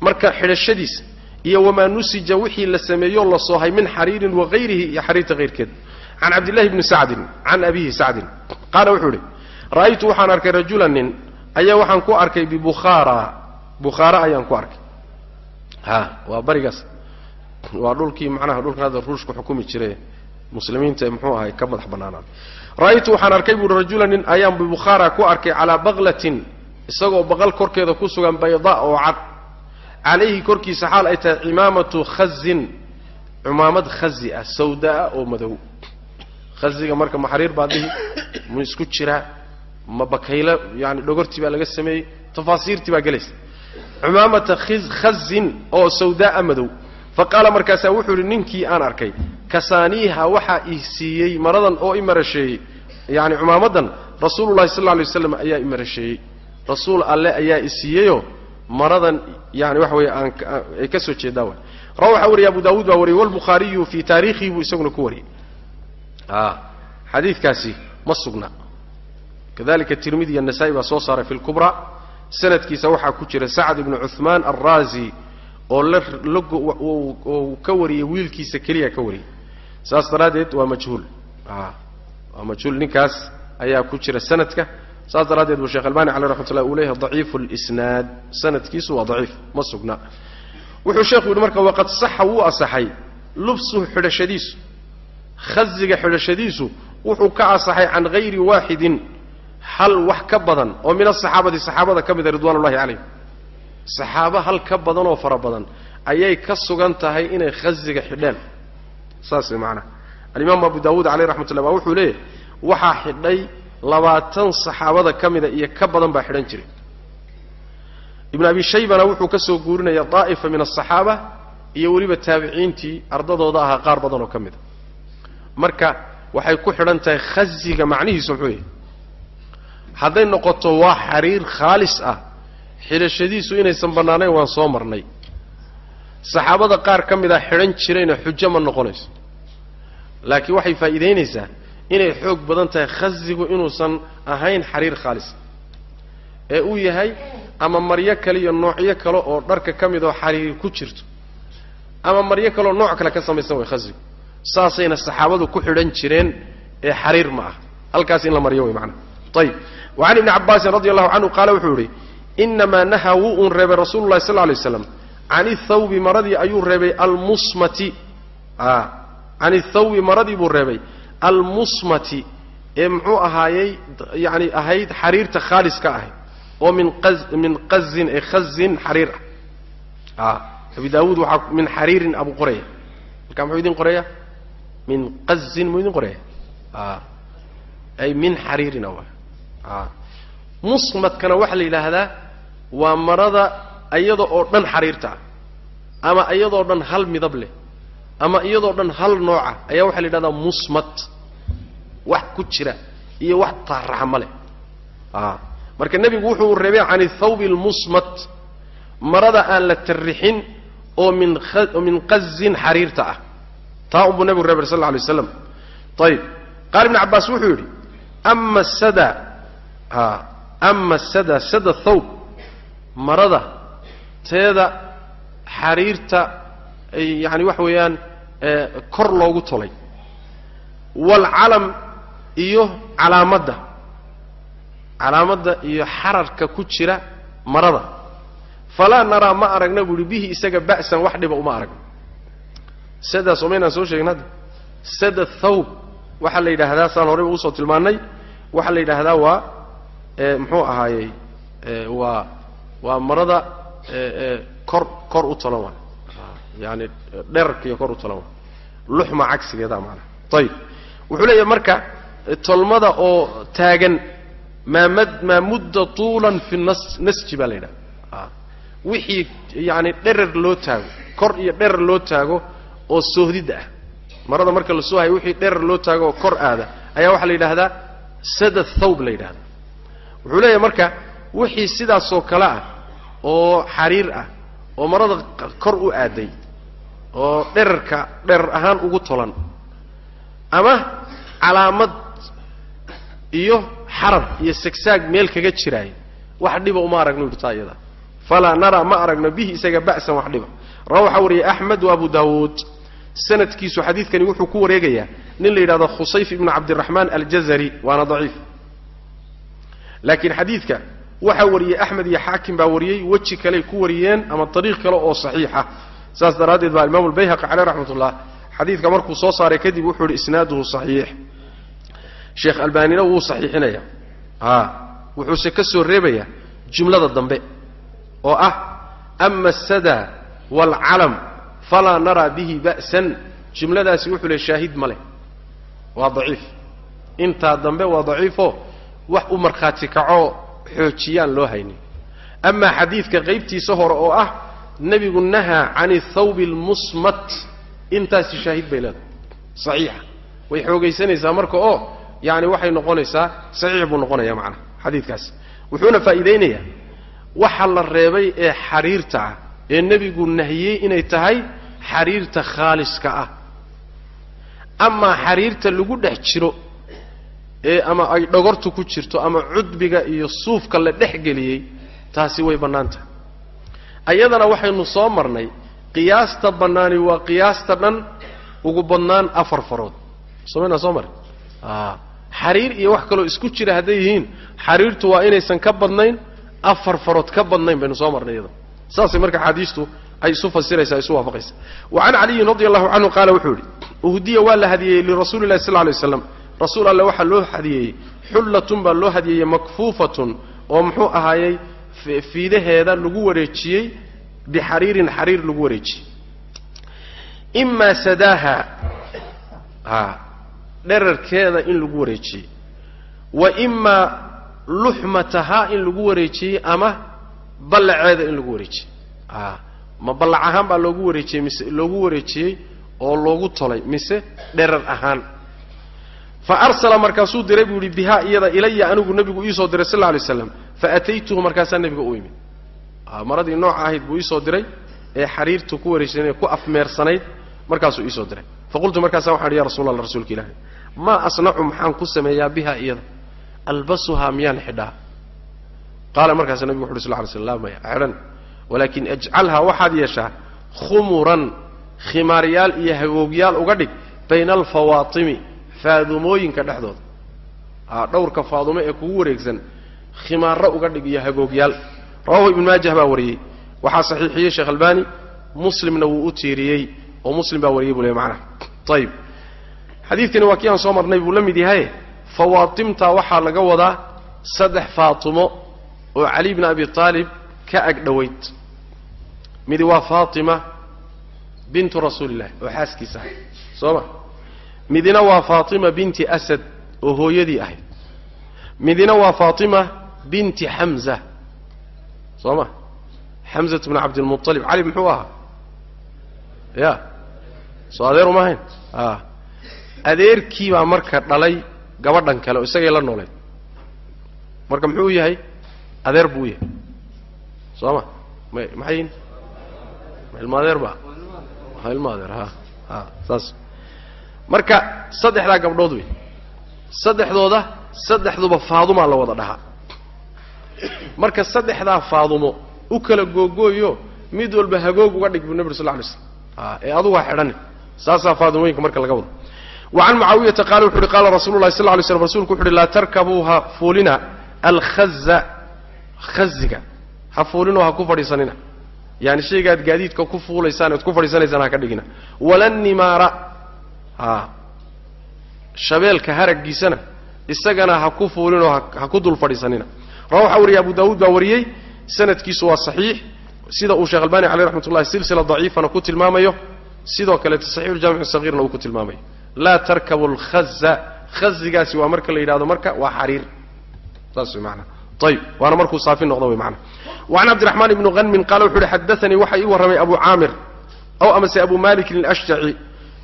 Speaker 1: marka xidhashadiisa iyo wamaa nusija wixii la sameeyo la soohay min xariirin wagayrihi iyo xariirta hayrkeed can cabdillahi bni sacdin can abihi sacdin qaala wuxuu idhi ra'aytu waxaan arkay rajulan nin ayaa waxaan ku arkay bibukhaara bukhaara. Ayaan ku arkay. Ha waa barigaas. Waa dhulkii macnaha dhulkan hadda ruushku xukumi jire muslimiinta muxuu ahay ka madax bannaanaaday ra'aytu waxaan arkay buuhi rajulan nin ayaan bibukhaara ku arkay calaa baqlatin isagoo baqal korkeeda ku sugan baydaa oo cad. Calayhi korkiisa xaal ay tahay cimaamatu khazin cimaamad khazi ah sawdaa oo madow. Khaziga marka ma xariir baa dihi mu isku jiraa ma bakaylo yani dhogortii baa laga sameeyey tafaasiirtii baa gelaysa cimaamata khazin oo sawdaaa madow fa qaala markaasaa wuxuu idhi ninkii aan arkay kasaaniiha waxaa ii siiyey maradan oo i marasheeyey. Yani cimaamadan rasuululahi sal lay waslam ayaa i marasheeyey. Rasuul alle ayaa i siiyeyoo maradan yani waxa weeye aan ay ka soo jeedaa wa rawa waxaa wariyay abu daawuud baa wariyey walbukhaariyu fii taariikhihi buu isaguna ku wariyey. Xadiidkaasi ma sugna kadalika tirmidi iyo nasaa-i baa soo saaray fi lkubra sanadkiisa waxaa ku jira sacd ibnu cuhmaan alraazi oo la oo ka wariyey wiilkiisa keliya ka wariyey. Saas daraaddeed waa majhuul. Waa majhuul. Ninkaas ayaa ku jira sanadka. Saas daraaddeed buu sheekh albani caleh raxmat uu leeyahay daciifu lisnaad sanadkiisu waa daciif. Ma sugna. Wuxuu sheekhu yidhi marka waqad saxa wuu asaxay. Lubsuhu xidhashadiisu khaziga xidhashadiisu wuxuu ka asaxay can hayri waaxidin hal wax ka badan oo min asaxaabati saxaabada ka mida ridwan ullahi calayhim. Saxaabo hal ka badan oo fara badan ayay ka sugan tahay inay khaziga xidheen. Saas way macanaha alimaam abu daawuud caleyh raxmat ullah baa wuxuu leeyahy waxaa xidhay labaatan saxaabada ka mida iyo ka badan baa xidhan jiray. Ibn abi shaybana wuxuu ka soo guurinaya daa'ifa min asaxaaba iyo weliba taabiciintii ardadooda ahaa qaar badan oo ka mida marka waxay ku xidhan tahay khaziga macnihiisu muxuu yahay hadday noqoto waa xariir khaalis ah xidhashadiisu inaysan bannaanayn waan soo marnay. Saxaabada qaar ka mid a xidhan jirayna xujo ma noqonayso. Laakiin waxay faa'iidaynaysaa inay xoog badan tahay khazigu inuusan ahayn xariir khaalis ee uu yahay ama maryo kale iyo noocyo kale oo dharka ka mid oo xariiri ku jirto. Ama maryo kaleoo nooc kale ka samaysan way khazigu saasayna saxaabadu ku xidhan jireen ee xariir ma ah. Halkaas in la maryo way macnaha ayib wa can ibni cabbaasin radi allahu canhu qaala wuxuu yidhi inamaa nahaa wuu uun reebay rasuulu llahi sal lay slam can ithawbi maradii ayuu reebay almusmati can ithawbi maradii buu reebay almusmati ee muxuu ahaayey yani ahayd xariirta khaaliska ahayd oo min min qazin ee khazin xariir ah abi daawuud waxaa min xariirin abu qoraya marka muxuu idin qoraya min qazin muu idin qoraya ay min xariirina wa musmadkana waxaa la yidhaahdaa waa marada iyada oo dhan xariirta ah ama iyadoo dhan hal midab leh ama iyadoo dhan hal nooca ayaa waxaa la yidhahdaa musmad. Wax ku jira iyo wax taaraxma leh. Marka nebigu wuxuu reebay can ithawbi almusmat marada aan la tarrixin oo min qazin xariirta ah. Taa unbuu nebigu reebay sal alla alay waslam ayib qaal ibni cabbaas wuxuu yidhi ama sada ama sada sada thawb marada teeda xariirta yani waxa weeyaan kor loogu tolay. Waalcalam iyo calaamadda. Calaamadda iyo xararka ku jira marada. Falaa naraa ma aragna buu ihi bihi isaga ba'san wax dhiba uma aragno sadaas omaynaan soo sheegin hadda. Sada thawb waxaa la yidhaahdaa saan horeyba u soo tilmaannay waxaa la yidhaahdaa waa muxuu ahaayey waa waa marada kor kor u tolan waay. Yaani dherarka iyo kor u tolan waay. Luxma cagsigeeda maanaa ayib wuxuu leeyahay marka tolmada oo taagan maamad maa mudda tuulan fi nas nasji baa la yidhaha. Wixii yaani dherer loo taago kor iyo dherer loo taago oo soohdidda ah. Marada marka la hayo wixii dherer loo taago oo kor aada ayaa waxaa la yidhaahdaa sada thawb la yidhahda wuxuu leeyahay marka wixii sidaasoo kale ah oo xariir ah oo marada kor u aaday oo dherarka dherar ahaan ugu tolan ama calaamad iyo xarar iyo sagsaag meel kaga jiraay wax dhiba uma aragno yidhi taa iyada. Falaa naraa ma aragno bihi isaga ba'san wax dhiba. Rawa waxaa wariyay axmed wa abu daawuud. Sanadkiisu xadiidkani wuxuu ku wareegayaa nin la yidhahdo khusayf ibnu cabdiraxmaan aljazari waana daciif laakiin xadiidka waxaa wariyey axmed iyo xaakim baa wariyey weji kaley ku wariyeen ama dariiq kale oo saxiixa saas daraaddeed baa imaamu lbayhaqi caleyh raxmat ullah xadiidka markuu soo saaray kadib wuxuu yidhi isnaaduhu saxiix. Sheekh albaanina wuu saxiixinaya. A wuxuuse ka soo reebayaa jumlada dambe oo ah ama asada waalcalam falaa naraa bihi ba'san. Jumladaasi wuxuu le shaahid ma leh. Waa daciif. Intaa dambe waa daciifo wax u markhaati kacoo xoojiyaan loo haynin amaa xadiidka qaybtiisa hore oo ah nebigu nahaa can athawbi almusmat. Intaasi shaahid bay leedahay. Saxiixa. Way xoogaysanaysaa marka oo yaani waxay noqonaysaa saxiix buu noqonaya macnaha xadiidkaasi wuxuuna faa'iidaynayaa waxa la reebay ee xariirta ah ee nebigu nahiyey inay tahay xariirta khaaliska ah. Amaa xariirta lagu dhex jiro ee ama ay dhogortu ku jirto ama cudbiga iyo suufka la dhex geliyey taasi way bannaan tahay. Ayadana waxaynu soo marnay qiyaasta bannaani waa qiyaasta dhan ugu badnaan afar farood. Somaynaa soo mari. Xariir iyo wax kaloo isku jira hadday yihiin xariirtu waa inaysan ka badnayn afar farood ka badnayn baynu soo marnay iyada saasay marka axaadiistu ay isu fasiraysaa isu waafaqaysa wa can caliyin radi allahu canhu qaala wuxuu yidhi uhdiya waa la hadiyeeyey lirasuuli llahi sal lla alay waslam rasuul alle waxaa loo hadiyeeyey xullatun baa loo hadiyeeyey makfuufatun oo muxuu ahaayey fiidaheeda lagu wareejiyey bixariirin xariir lagu wareejiyey. Imaa sadaaha a dherarkeeda in lagu wareejiyey. Wa imaa luxmatahaa in lagu wareejiyey ama ballaceeda in lagu wareejiyey. A ma ballac ahaan baa loogu wareejiyey mise loogu wareejiyey oo loogu tolay mise dherar ahaan fa arsala markaasuu diray buu yihi bihaa iyada ilaya anigu nebigu iisoo diray sal lla alay slam fa ataytuhu markaasaa nebiga u imid maradii nooca ahayd buu iisoo diray ee xariirtu ku wareejsanay ku afmeersanayd markaasuu iisoo diray. Faqultu markaasa waxaan ihi ya rasul allah rasuulka ilaahi maa asnacu maxaan ku sameeyaa biha iyada? Albasuhaa miyaan xidhaa? Qaala markaasa nebigu wuxu uhi sl ly sl laa maya xidhan walaakin ajcalhaa waxaad yeeshaa khumuran khimaaryaal iyo hagoogyaal uga dhig bayna alfawaatimi faadumooyinka dhexdooda. A dhowrka faadumo ee kugu wareegsan khimaarro uga dhig iyo hagoogyaal rawahu ibn maajah baa wariyey. Waxaa saxiixiyey sheekh albani muslimna wuu u tiiriyey oo muslim baa wariyey buu le macnaha. Ayib xadiidkani waa kii aan soo marnay buu la mid yahaye fawaatimta waxaa laga wadaa saddex faatimo oo cali bni abi aalib ka ag dhowayd midi waa faatima bintu rasuuli illahi oo xaaskiisa. Ahayd soo ma midina waa faatima binti asad oo hooyadii ahayd. Midina waa faatima binti xamza soo ma? Xamzat bn cabdilmualib cali muxuu ahaa? Ya. Soo adeer uma ahayn? A adeerkii baa marka dhalay gabadhan kale oo isagay la nooleed. Marka muxuu yahay? Adeer buu yahay. Soo ma? Ma maxay ilma adeer ba ilma adeer ha ha saas marka saddexdaa gabdhood wey. Saddexdooda saddexduba faadumaa la wada dhahaa. Marka saddexdaa faadumo u kala googooyo mid walba hagoog uga dhig buu nebi sal lay slam ee adugu ha saasaa faadumooyinka marka laga wado. Wa can mucaawiyata qaala wuxu uhi qaala rasulu lahi sal lay slam rsulku wuxu uhi laa tarkabuuha fuulina alkhaza khaziga ha fuulinoo ha ku fadhiisanina. Yani shaygaad gaadiidka ku fuulaysaan oad ku fadhiisanaysaan ha ka dhigina. Wala nimaara a shabeelka haraggiisana isagana ha ku fuulinoo ha ku dul fadhiisanina rawa waxaa wariyay abu daawuud baa wariyey sanadkiisu waa saxiix. Sida uu sheekh albani caleyh raxmat ullahi silsila daciifana ku tilmaamayo sidoo kaleeta saxiixuljamic sagiirna uu ku tilmaamayo. Laa tarkabu alkhaza khazigaasi waa marka la yidhahdo marka waa xariir. Saas way maanaa ayib waana markuu saafi noqdo way maanaa wacan cabdiraxmaan ibni hanmin qaala wuxu uhi xadaanii waxa ii warramay abu caamir aw amase abu malikin alashjaci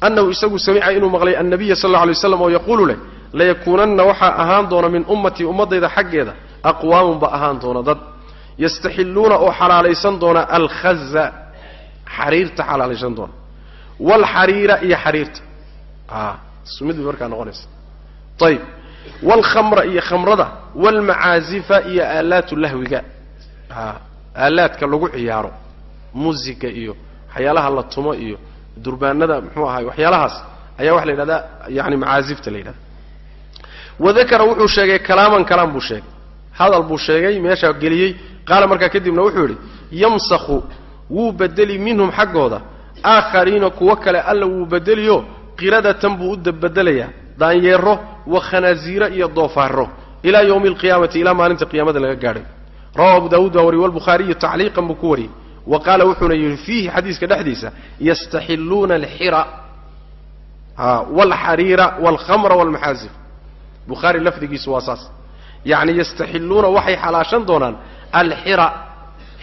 Speaker 1: annahu isagu samica inuu maqlay annabiya sal alla alay waslam oo yaquulu leh layakuunanna waxaa ahaan doona min ummatii ummaddayda xaggeeda aqwaamun ba ahaan doona dad. Yastaxilluuna oo xalaalaysan doona alkhaza xariirta xalaalaysan doona. Waalxariira iyo xariirta. A isu mid bay markaa noqonaysa. Ayib waalkhamra iyo khamrada waalmacaazifa iyo aalaatu lahwiga. A aalaadka lagu ciyaaro muusiga iyo waxyaalaha la tumo iyo durbaanada muxuu ahaay waxyaalahaas ayaa waxa la yidhahdaa yani macaazifta la yidhahda wadakara wuxuu sheegay kalaaman kalaam buu sheegay. Hadal buu sheegay meeshaa geliyey. Qaala markaa kadibna wuxuu yidhi yamsakhu wuu bedeli minhum xaggooda. Aakhariina kuwo kale alla wuu bedeliyo qiradatan buu u dabedelayaa daanyeero wa khanaasiira iyo doofaaro ilaa yowmi alqiyaamati ilaa maalinta qiyaamada laga gaadhay. Rawahu abu daawuud baa wariyey walbukhaariyu tacliiqan buu ku wariyey wa qaala wuxuuna yidhi fiihi xadiiska dhexdiisa yastaxilluuna alxira. Waalxariira waalkhamra waalmaxaasib bukhaari lafdigiisu waa saas. Yacni yastaxilluuna waxay xalaashan doonaan alxira.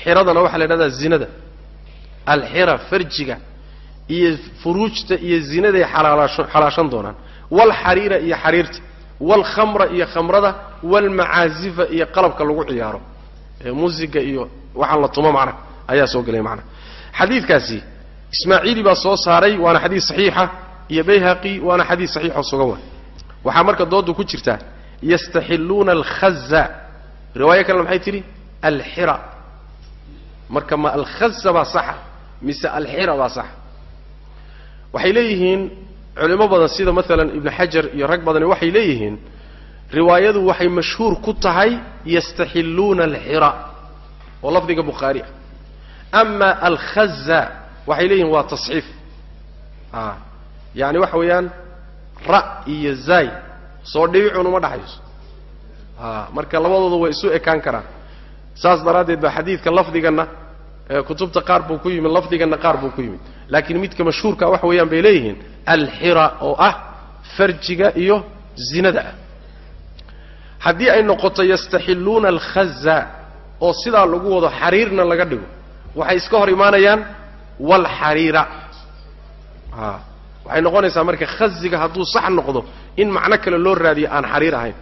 Speaker 1: Xiradana waxaa la yidhahdaa zinada. Alxira farjiga iyo furuujta iyo zinaday xalaashan doonaan. Waalxariira iyo xariirta. Waalkhamra iyo khamrada waalmacaazifa iyo qalabka lagu ciyaaro. Ee muusiga iyo waxaan la tumo macna ayaa soo gelay macna. Xadiidkaasi ismaaciili baa soo saaray waana xadiis saxiixa iyo bayhaqi waana xadiis saxiixoo sugan wa waxaa marka doodu ku jirtaa yastaxilluuna alkhaza riwaayo kalena maxay tidhi? Alxira. Marka ma alkhaza baa saxa mise alxira baa saxa? Waxay leeyihiin culimo badan sida maalan ibnu xajar iyo rag badani waxay leeyihiin riwaayadu waxay mashhuur ku tahay yastaxilluuna alxira. Oo lafdiga bukhaari ah ama alkhaza waxay leeyihiin waa tasxiif a yaani waxa weeyaan ra iyo zay soo dhibicun uma dhaxayso a marka labadooda way isu ekaan karaan saas daraaddeed baa xadiidka lafdiganna kutubta qaar buu ku yimid lafdiganna qaar buu ku yimid laakiin midka mashhuurka waxa weeyaan bay leeyihiin alxira oo ah farjiga iyo zinada ah haddii ay noqoto yastaxilluuna alkhaza oo sidaa lagu wado xariirna laga dhigo waxay iska hor imaanayaan walxariira a waxay noqonaysaa marka khaziga hadduu sax noqdo in macno kale loo raadiyo aan xariir ahayn.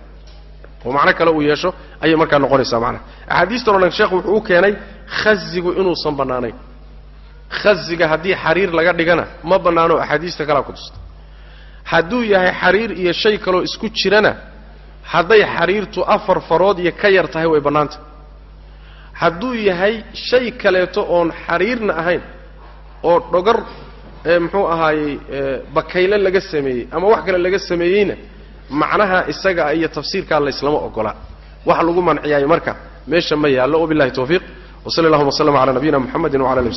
Speaker 1: Oo macno kale uu yeesho ayay markaa noqonaysaa macnaha axaadiistan o dhan sheekh wuxuu u keenay khazigu inuusan bannaanayn. Khaziga haddii xariir laga dhigana ma bannaano axaadiista kalaa ku tusta hadduu yahay xariir iyo shay kaloo isku jirana hadday xariirtu afar farood iyo ka yar tahay way bannaantah hadduu yahay shay kaleeto oon xariirna ahayn oo dhogor muxuu ahaayey bakayle laga sameeyey ama wax kale laga sameeyeyna macnaha isaga iyo tafsiirkaa layslama ogolaa wax lagu manciyaayo marka meesha ma yaallo. Wabillahi tawfiiq. Wa sali allahuma w sllam ala nabiyina muxamedi wala ali